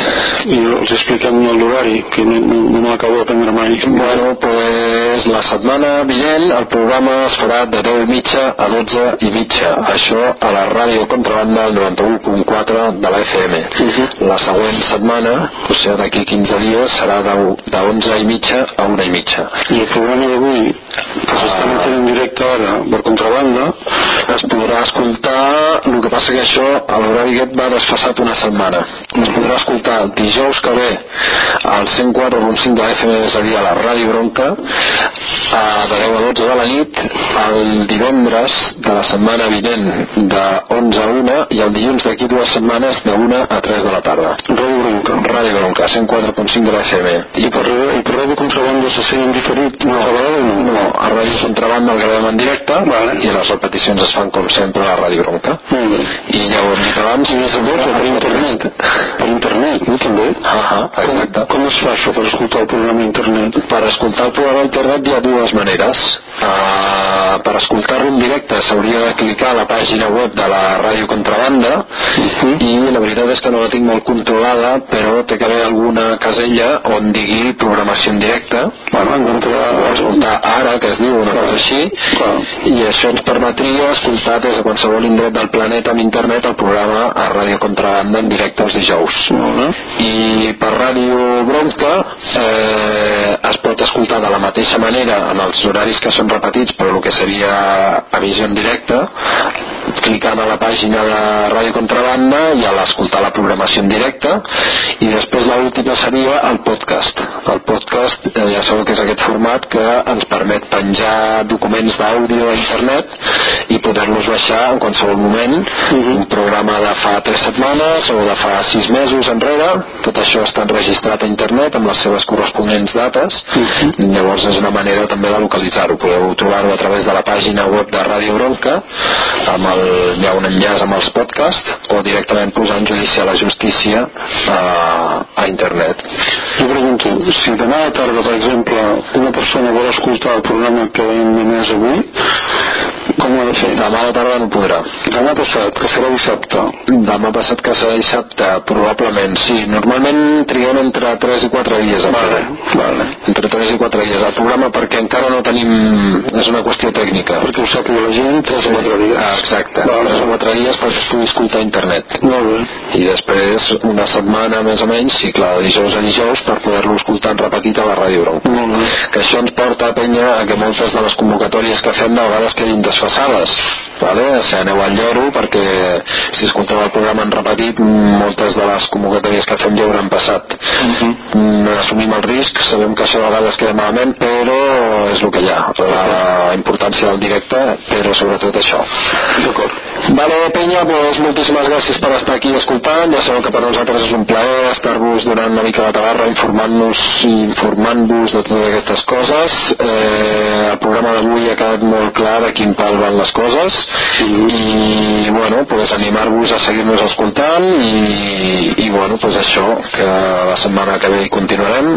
I els expliquem l'horari, que no, no, no me l'acabo de prendre mai. Bueno, pues la setmana vinent el programa es farà de 10 i mitja a 12 i mitja. Això a la ràdio contrabanda al 91.4 de la FM. La següent setmana, o sigui d'aquí 15 dies, serà de, de 11 i mitja a 1 i mitja. I el programa d'avui, que s'està emetent en directe ara per contrabanda, Es podrà escoltar, el que passa que això, a l'horari aquest va desfassat una setmana. Es podrà escoltar el dijous que ve al 104.5 de la FM, és a dir, a la Ràdio Bronca, a de 10 a 12 de la nit, el divendres de la setmana vinent de 11 a 1 i el dilluns d'aquí dues setmanes de 1 a 3 de la tarda. Ràdio Bronca. Ràdio Bronca, 104.5 de la FM. I per, i per ràdio contrabanda se sent en diferit una altra vegada o no? No, a Ràdio Contrabanda el gravem en directe Vale. i les repeticions es fan com sempre a la Ràdio Bronca. Bé. I ja ho hem dit abans, I més a tot, per internet. Per internet, no també? Ah, exacte. Com, com es fa això per escoltar el programa a internet? Per escoltar el programa a internet hi ha dues maneres. Uh, per escoltar-lo en directe s'hauria de clicar a la pàgina web de la Ràdio Contrabanda i la veritat és que no la tinc molt controlada però té que haver alguna casella on digui programació en directe Bueno, d'entrar... o escoltar ara, que es diu una cosa així Clar. i això ens permetria escoltar des de qualsevol indret del planeta amb internet el programa a Ràdio Contrabanda en directe els dijous Molt bé. i per Ràdio Bronca eh, es pot escoltar de la mateixa manera en els horaris que són repetits però el que seria emissió en directe clicant a la pàgina de Ràdio Contrabanda i a l'escoltar la programació en directe i després l'última seria el podcast. El podcast eh, ja sabeu que és aquest format que ens permet penjar documents d'àudio a internet i poder-los baixar en qualsevol moment. Un programa de fa 3 setmanes o de fa 6 mesos enrere. Tot això està enregistrat a internet amb les seves corresponents dates. Llavors és una manera també de localitzar-ho. Podeu trobar-ho a través de la pàgina web de Ràdio Bronca amb el, hi ha un enllaç amb els podcasts o directament posant judici a la justícia a, a internet. Jo pregunto, si demà a tarda, per exemple, una persona vol escoltar el programa que hem emès avui, com ho ha de fer? demà a la tarda no podrà Demà passat, que serà dissabte. demà passat que serà dissabte probablement sí, normalment triguem entre 3 i 4 dies a Vale, vale. entre 3 i 4 dies el programa perquè encara no tenim és una qüestió tècnica Perquè ho sàpiga la gent, 3 o 4 dies. Ah, exacte, Vale. 3 o 4 dies perquè es pugui escoltar a internet Molt bé. i després una setmana més o menys, sí, clar, de dijous a dijous per poder-lo escoltar en repetit a la Ràdio Molt bé. que això ens porta a penya a que moltes de les convocatòries que fem de vegades quedin desfasades vale? o sigui, aneu al lloro perquè si escolteu el programa en repetit moltes de les convocatòries que fem ja hauran passat uh Mhm. -huh. assumim el risc sabem que això a vegades queda malament però és el que hi ha la importància del directe però sobretot això D'acord. Vale, penya, doncs moltíssimes gràcies per estar aquí escoltant. Ja sabeu que per nosaltres és un plaer estar-vos donant una mica de tabarra, informant-nos i informant-vos de totes aquestes coses. Eh, el programa d'avui ha quedat molt clar de quin pal van les coses i, bueno, pues animar-vos a seguir-nos escoltant i, i, bueno, pues això, que la setmana que ve hi continuarem.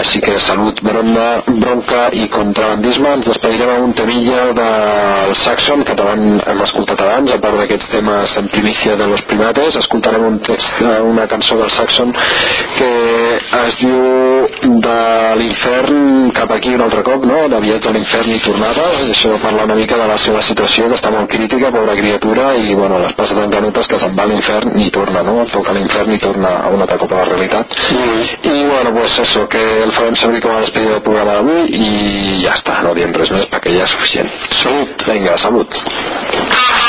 Així que salut, bronca, bronca i contrabandisme. Ens despedirem amb un temilla del Saxon que hem escoltat abans, a part d'aquests temes en primícia de los primates, escoltarem un text, una cançó del Saxon que es diu de l'infern cap aquí un altre cop, no? de viatge a l'infern i tornada, i això parla una mica de la seva situació que està molt crítica, pobra criatura, i bueno, les passa tan canutes que se'n va a l'infern i torna, no? Toca a l'infern i torna a un altre cop a la realitat. I bueno, pues eso, que el farem servir com a despedida del programa d'avui i ja està, no diem res més perquè ja és suficient. Salut. Vinga, salut.